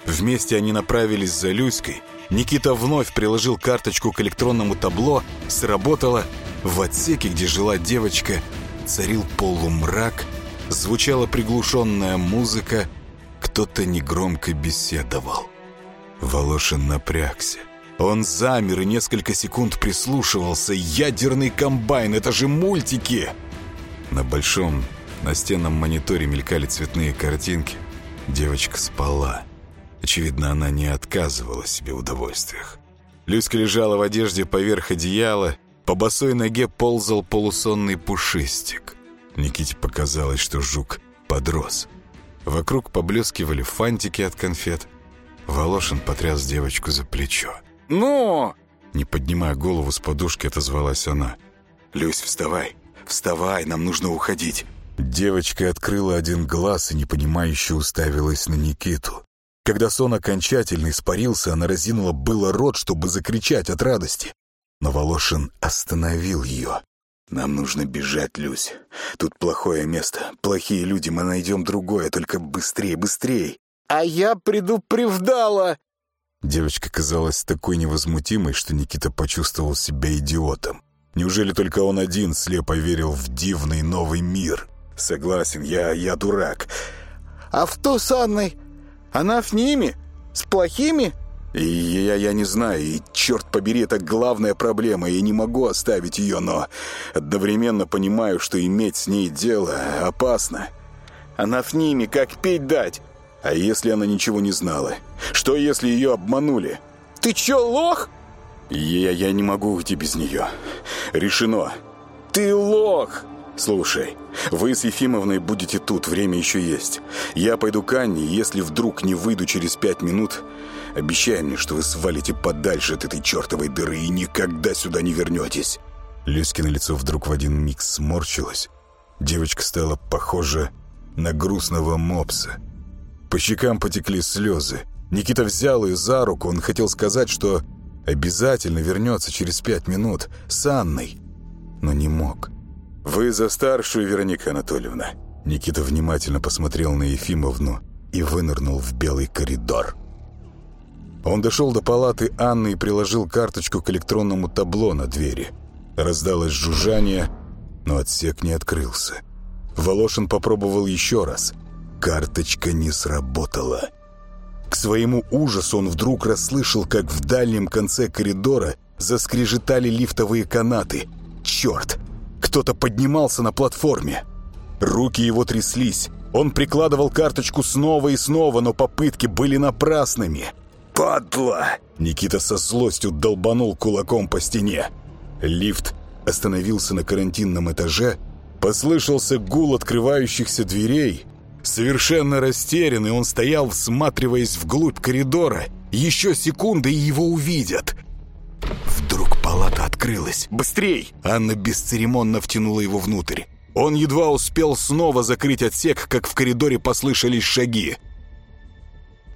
Вместе они направились за Люськой – Никита вновь приложил карточку к электронному табло, сработало. В отсеке, где жила девочка, царил полумрак, звучала приглушенная музыка, кто-то негромко беседовал. Волошин напрягся. Он замер и несколько секунд прислушивался. «Ядерный комбайн! Это же мультики!» На большом настенном мониторе мелькали цветные картинки. Девочка спала. Очевидно, она не отказывала себе в удовольствиях. Люська лежала в одежде поверх одеяла, по босой ноге ползал полусонный пушистик. Никите показалось, что жук подрос. Вокруг поблескивали фантики от конфет. Волошин потряс девочку за плечо. «Ну!» Не поднимая голову с подушки, отозвалась она. «Люсь, вставай! Вставай, нам нужно уходить!» Девочка открыла один глаз и непонимающе уставилась на Никиту. Когда сон окончательно испарился, она разинула было рот, чтобы закричать от радости. Но Волошин остановил ее. «Нам нужно бежать, Люсь. Тут плохое место. Плохие люди, мы найдем другое, только быстрее, быстрее!» «А я предупреждала!» Девочка казалась такой невозмутимой, что Никита почувствовал себя идиотом. Неужели только он один слепо верил в дивный новый мир? Согласен, я, я дурак. А в ту с Анной? Она с ними? С плохими? И я, я не знаю, и черт побери, это главная проблема, я не могу оставить ее, но одновременно понимаю, что иметь с ней дело опасно. Она с ними, как пить дать? А если она ничего не знала? Что, если ее обманули? Ты че, лох? Я, я не могу уйти без нее. Решено. Ты лох! Слушай, вы с Ефимовной будете тут, время еще есть. Я пойду к Анне, если вдруг не выйду через пять минут, обещай мне, что вы свалите подальше от этой чертовой дыры и никогда сюда не вернетесь. Люськино лицо вдруг в один миг сморщилось. Девочка стала похожа на грустного мопса. По щекам потекли слезы. Никита взял ее за руку, он хотел сказать, что обязательно вернется через пять минут с Анной, но не мог. «Вы за старшую, Вероника Анатольевна». Никита внимательно посмотрел на Ефимовну и вынырнул в белый коридор. Он дошел до палаты Анны и приложил карточку к электронному табло на двери. Раздалось жужжание, но отсек не открылся. Волошин попробовал еще раз. Карточка не сработала. К своему ужасу он вдруг расслышал, как в дальнем конце коридора заскрежетали лифтовые канаты. «Черт! Кто-то поднимался на платформе!» Руки его тряслись. Он прикладывал карточку снова и снова, но попытки были напрасными. «Падла!» Никита со злостью долбанул кулаком по стене. Лифт остановился на карантинном этаже. Послышался гул открывающихся дверей — Совершенно растерянный, он стоял, всматриваясь вглубь коридора. Еще секунды, и его увидят. Палата открылась. «Быстрей!» Анна бесцеремонно втянула его внутрь. Он едва успел снова закрыть отсек, как в коридоре послышались шаги.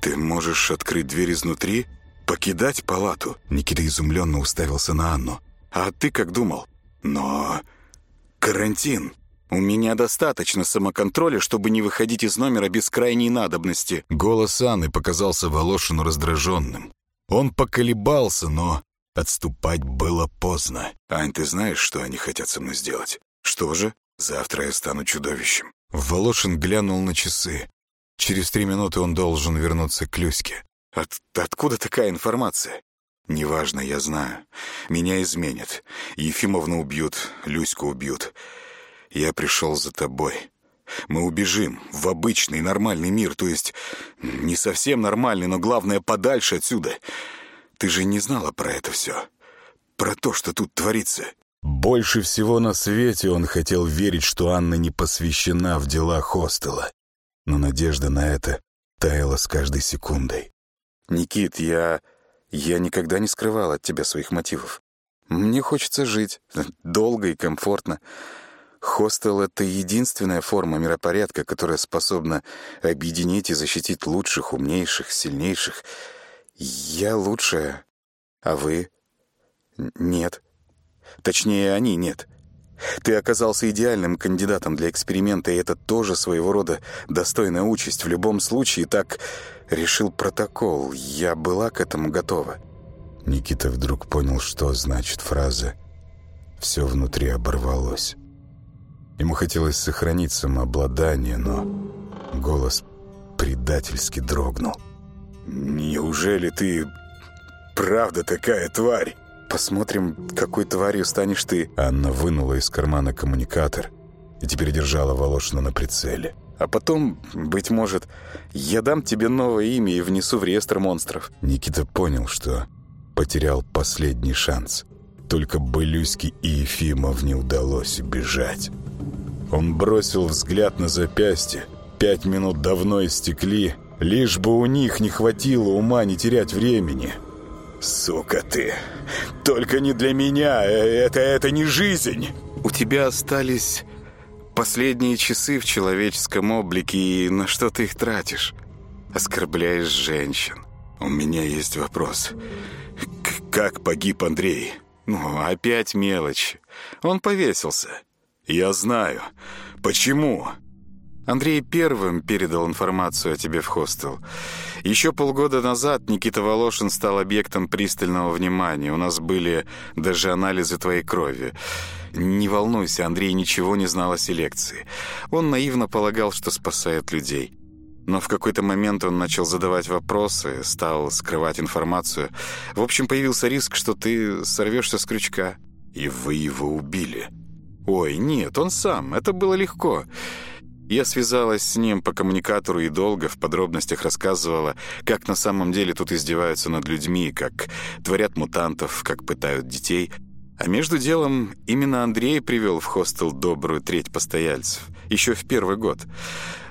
«Ты можешь открыть дверь изнутри? Покидать палату?» Никита изумленно уставился на Анну. «А ты как думал?» «Но... карантин...» «У меня достаточно самоконтроля, чтобы не выходить из номера без крайней надобности». Голос Анны показался Волошину раздраженным. Он поколебался, но отступать было поздно. «Ань, ты знаешь, что они хотят со мной сделать?» «Что же? Завтра я стану чудовищем». Волошин глянул на часы. Через три минуты он должен вернуться к Люське. От, «Откуда такая информация?» «Неважно, я знаю. Меня изменят. Ефимовну убьют, Люську убьют. Я пришел за тобой. Мы убежим в обычный нормальный мир, то есть не совсем нормальный, но главное подальше отсюда. Ты же не знала про это все. Про то, что тут творится. Больше всего на свете он хотел верить, что Анна не посвящена в дела хостела. Но надежда на это таяла с каждой секундой. «Никит, я... я никогда не скрывал от тебя своих мотивов. Мне хочется жить. Долго и комфортно. Хостел — это единственная форма миропорядка, которая способна объединить и защитить лучших, умнейших, сильнейших. Я лучшая, а вы — нет. Точнее, они — нет. Ты оказался идеальным кандидатом для эксперимента, и это тоже своего рода достойная участь. В любом случае, так решил протокол. Я была к этому готова. Никита вдруг понял, что значит фраза «все внутри оборвалось». Ему хотелось сохранить самообладание, но голос предательски дрогнул. «Неужели ты правда такая тварь?» «Посмотрим, какой тварью станешь ты». Анна вынула из кармана коммуникатор и теперь держала Волошина на прицеле. «А потом, быть может, я дам тебе новое имя и внесу в реестр монстров». Никита понял, что потерял последний шанс. Только Былюське и Ефимов не удалось убежать. Он бросил взгляд на запястье. Пять минут давно истекли, лишь бы у них не хватило ума не терять времени. «Сука ты! Только не для меня! Э, это, это не жизнь!» «У тебя остались последние часы в человеческом облике, и на что ты их тратишь? Оскорбляешь женщин. У меня есть вопрос. К как погиб Андрей? Ну, опять мелочь. Он повесился. «Я знаю. Почему?» Андрей первым передал информацию о тебе в хостел. Еще полгода назад Никита Волошин стал объектом пристального внимания. У нас были даже анализы твоей крови. Не волнуйся, Андрей ничего не знал о селекции. Он наивно полагал, что спасает людей. Но в какой-то момент он начал задавать вопросы, стал скрывать информацию. В общем, появился риск, что ты сорвешься с крючка. И вы его убили. Ой, нет, он сам. Это было легко. Я связалась с ним по коммуникатору и долго в подробностях рассказывала, как на самом деле тут издеваются над людьми, как творят мутантов, как пытают детей. А между делом именно Андрей привел в хостел добрую треть постояльцев. Еще в первый год.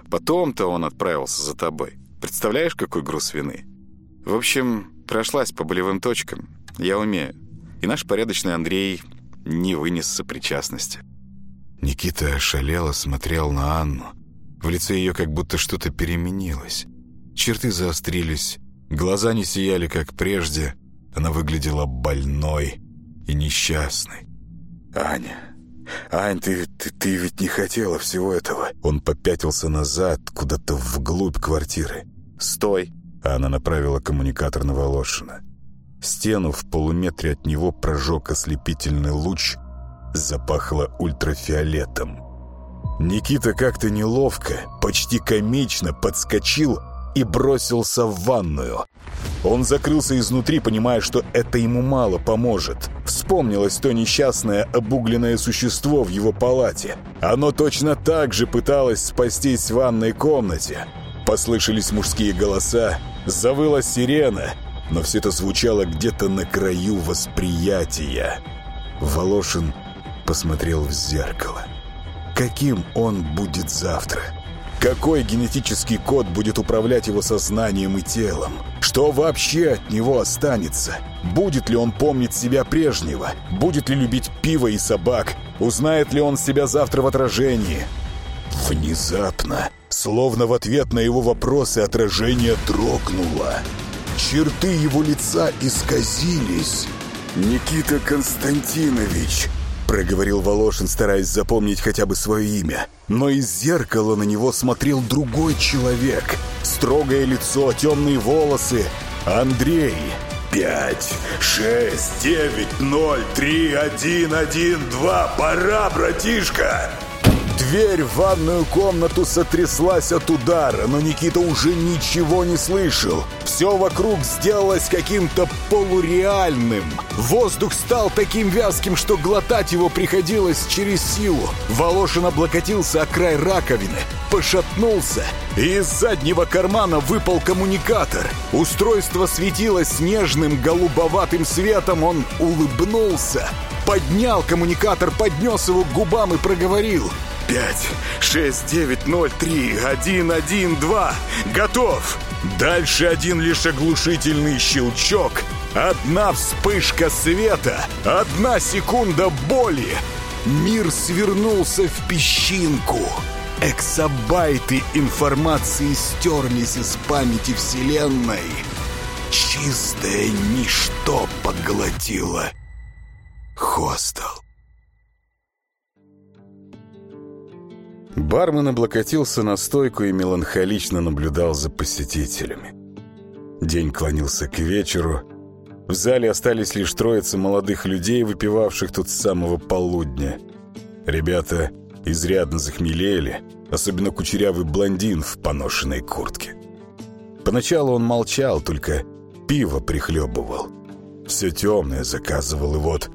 Потом-то он отправился за тобой. Представляешь, какой груз вины? В общем, прошлась по болевым точкам. Я умею. И наш порядочный Андрей не вынес сопричастности. Никита ошалело смотрел на Анну. В лице ее как будто что-то переменилось. Черты заострились, глаза не сияли, как прежде. Она выглядела больной и несчастной. «Аня, «Ань, ты, ты, ты ведь не хотела всего этого!» Он попятился назад, куда-то вглубь квартиры. «Стой!» Она направила коммуникатор на Волошина. Стену в полуметре от него прожег ослепительный луч, запахло ультрафиолетом. Никита как-то неловко, почти комично подскочил и бросился в ванную. Он закрылся изнутри, понимая, что это ему мало поможет. Вспомнилось то несчастное обугленное существо в его палате. Оно точно так же пыталось спастись в ванной комнате. Послышались мужские голоса, завыла сирена, но все это звучало где-то на краю восприятия. Волошин посмотрел в зеркало. Каким он будет завтра? Какой генетический код будет управлять его сознанием и телом? Что вообще от него останется? Будет ли он помнить себя прежнего? Будет ли любить пиво и собак? Узнает ли он себя завтра в отражении? Внезапно, словно в ответ на его вопросы, отражение дрогнуло. Черты его лица исказились. «Никита Константинович!» Проговорил Волошин, стараясь запомнить хотя бы свое имя. Но из зеркала на него смотрел другой человек. Строгое лицо, темные волосы. Андрей. «Пять, шесть, девять, ноль, три, один, один, два. Пора, братишка!» Дверь в ванную комнату сотряслась от удара, но Никита уже ничего не слышал. Все вокруг сделалось каким-то полуреальным. Воздух стал таким вязким, что глотать его приходилось через силу. Волошин облокотился о край раковины, пошатнулся, и из заднего кармана выпал коммуникатор. Устройство светилось нежным голубоватым светом, он улыбнулся. Поднял коммуникатор, поднес его к губам и проговорил — Пять, шесть, девять, ноль, три, один, один, два. Готов! Дальше один лишь оглушительный щелчок. Одна вспышка света. Одна секунда боли. Мир свернулся в песчинку. Эксабайты информации стерлись из памяти Вселенной. Чистое ничто поглотило хостел. Бармен облокотился на стойку и меланхолично наблюдал за посетителями. День клонился к вечеру. В зале остались лишь троица молодых людей, выпивавших тут с самого полудня. Ребята изрядно захмелели, особенно кучерявый блондин в поношенной куртке. Поначалу он молчал, только пиво прихлебывал. Все темное заказывал и вот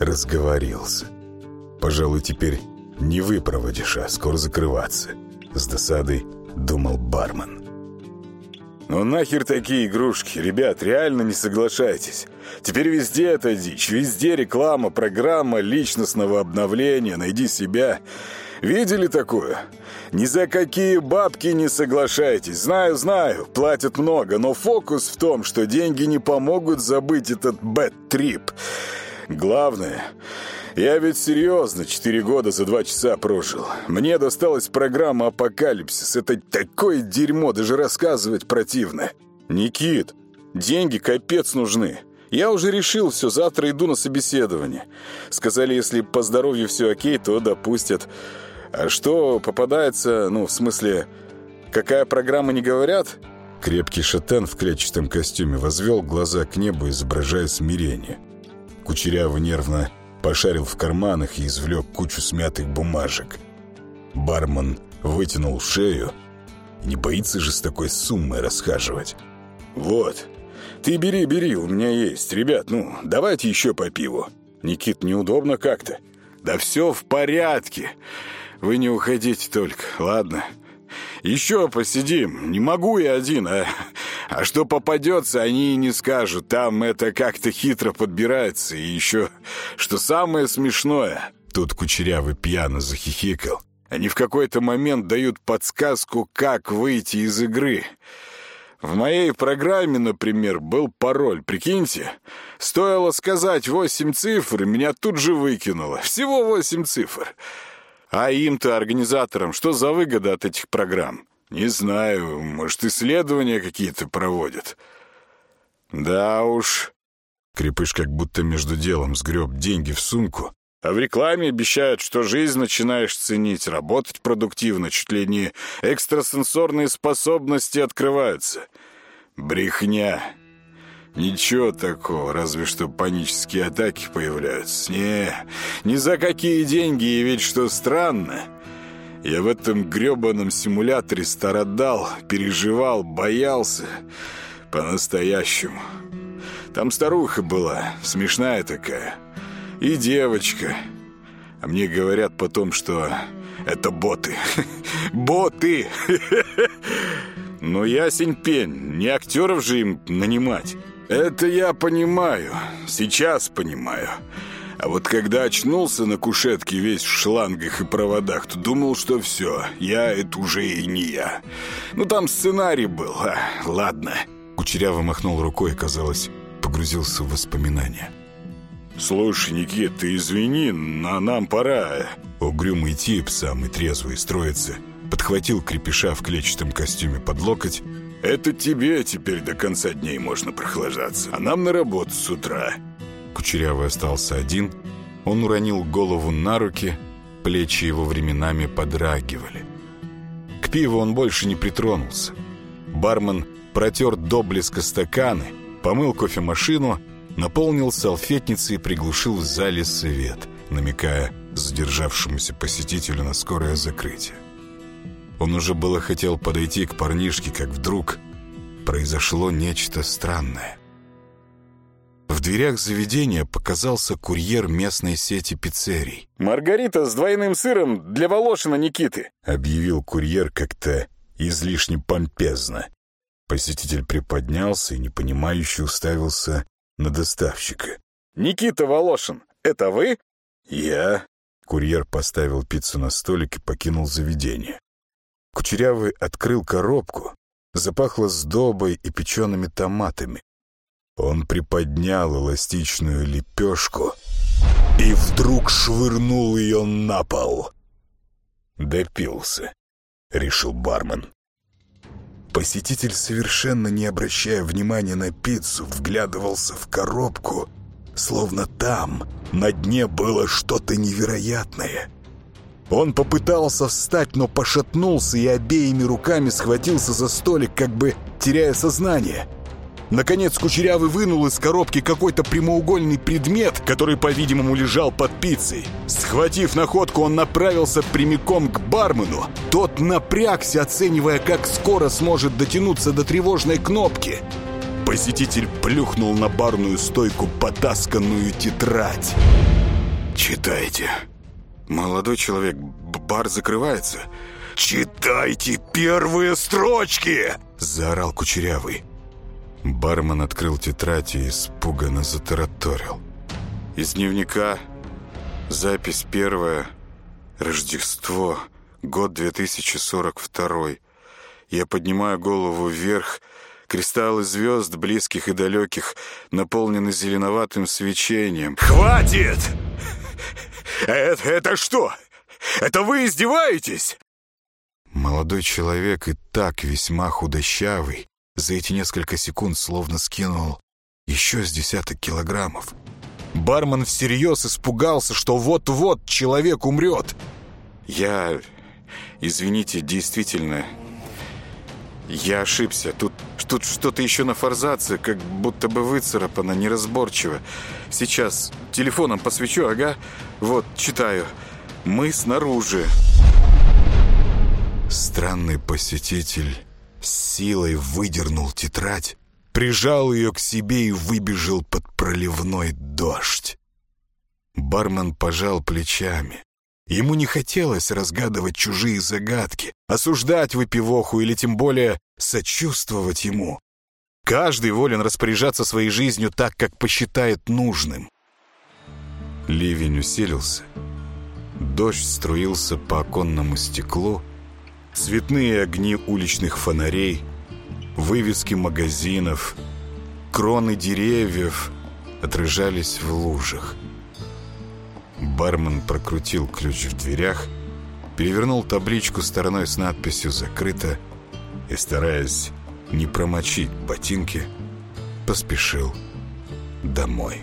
разговорился. Пожалуй, теперь не выпроводишь, а скоро закрываться. С досадой думал бармен. «Ну нахер такие игрушки? Ребят, реально не соглашайтесь. Теперь везде это дичь, везде реклама, программа личностного обновления, найди себя. Видели такое? Ни за какие бабки не соглашайтесь. Знаю, знаю, платят много, но фокус в том, что деньги не помогут забыть этот bad trip. Главное, я ведь серьезно четыре года за два часа прожил. Мне досталась программа «Апокалипсис». Это такое дерьмо, даже рассказывать противно. Никит, деньги капец нужны. Я уже решил все, завтра иду на собеседование. Сказали, если по здоровью все окей, то допустят. А что попадается, ну, в смысле, какая программа не говорят? Крепкий шатен в клетчатом костюме возвел глаза к небу, изображая смирение. Кучерявый нервно пошарил в карманах и извлек кучу смятых бумажек. Бармен вытянул шею. Не боится же с такой суммой расхаживать. «Вот, ты бери, бери, у меня есть. Ребят, ну, давайте еще по пиву. Никит, неудобно как-то». «Да все в порядке. Вы не уходите только, ладно?» Еще посидим. Не могу я один, а... А что попадется, они и не скажут. Там это как-то хитро подбирается. И еще, что самое смешное... Тут Кучерявый пьяно захихикал. Они в какой-то момент дают подсказку, как выйти из игры. В моей программе, например, был пароль, прикиньте. Стоило сказать восемь цифр, и меня тут же выкинуло. Всего восемь цифр. А им-то, организаторам, что за выгода от этих программ? Не знаю, может, исследования какие-то проводят. Да уж. Крепыш как будто между делом сгреб деньги в сумку. А в рекламе обещают, что жизнь начинаешь ценить, работать продуктивно, чуть ли не экстрасенсорные способности открываются. Брехня. Ничего такого, разве что панические атаки появляются. Не, ни за какие деньги, и ведь что странно. Я в этом грёбаном симуляторе стародал, переживал, боялся. По-настоящему. Там старуха была, смешная такая. И девочка. А мне говорят потом, что это боты. Боты! Но ясень пень, не актеров же им нанимать. «Это я понимаю. Сейчас понимаю. А вот когда очнулся на кушетке весь в шлангах и проводах, то думал, что все, я — это уже и не я. Ну, там сценарий был, а, ладно». Кучеряво махнул рукой и, казалось, погрузился в воспоминания. «Слушай, Никит, ты извини, но нам пора». Угрюмый тип, самый трезвый, строится, подхватил крепеша в клетчатом костюме под локоть это тебе теперь до конца дней можно прохлаждаться, а нам на работу с утра». Кучерявый остался один. Он уронил голову на руки, плечи его временами подрагивали. К пиву он больше не притронулся. Бармен протер до блеска стаканы, помыл кофемашину, наполнил салфетницы и приглушил в зале свет, намекая задержавшемуся посетителю на скорое закрытие. Он уже было хотел подойти к парнишке, как вдруг произошло нечто странное. В дверях заведения показался курьер местной сети пиццерий. «Маргарита с двойным сыром для Волошина Никиты», — объявил курьер как-то излишне помпезно. Посетитель приподнялся и непонимающе уставился на доставщика. «Никита Волошин, это вы?» «Я». Курьер поставил пиццу на столик и покинул заведение. Кучерявый открыл коробку. Запахло сдобой и печеными томатами. Он приподнял эластичную лепешку и вдруг швырнул ее на пол. «Допился», — решил бармен. Посетитель, совершенно не обращая внимания на пиццу, вглядывался в коробку, словно там, на дне, было что-то невероятное — он попытался встать, но пошатнулся и обеими руками схватился за столик, как бы теряя сознание. Наконец Кучерявый вынул из коробки какой-то прямоугольный предмет, который, по-видимому, лежал под пиццей. Схватив находку, он направился прямиком к бармену. Тот напрягся, оценивая, как скоро сможет дотянуться до тревожной кнопки. Посетитель плюхнул на барную стойку потасканную тетрадь. «Читайте», «Молодой человек, бар закрывается». «Читайте первые строчки!» — заорал Кучерявый. Бармен открыл тетрадь и испуганно затараторил. «Из дневника запись первая. Рождество. Год 2042. Я поднимаю голову вверх. Кристаллы звезд, близких и далеких, наполнены зеленоватым свечением. «Хватит!» Это, это что? Это вы издеваетесь?» Молодой человек и так весьма худощавый, за эти несколько секунд словно скинул еще с десяток килограммов. Бармен всерьез испугался, что вот-вот человек умрет. «Я... извините, действительно... Я ошибся. Тут Тут что-то еще на форзаце, как будто бы выцарапано, неразборчиво. Сейчас телефоном посвечу, ага. Вот, читаю. Мы снаружи. Странный посетитель с силой выдернул тетрадь, прижал ее к себе и выбежал под проливной дождь. Бармен пожал плечами. Ему не хотелось разгадывать чужие загадки, осуждать выпивоху или тем более сочувствовать ему. Каждый волен распоряжаться своей жизнью так, как посчитает нужным. Ливень усилился. Дождь струился по оконному стеклу. Цветные огни уличных фонарей, вывески магазинов, кроны деревьев отражались в лужах. Бармен прокрутил ключ в дверях, перевернул табличку стороной с надписью «Закрыто» и, стараясь не промочить ботинки, поспешил домой.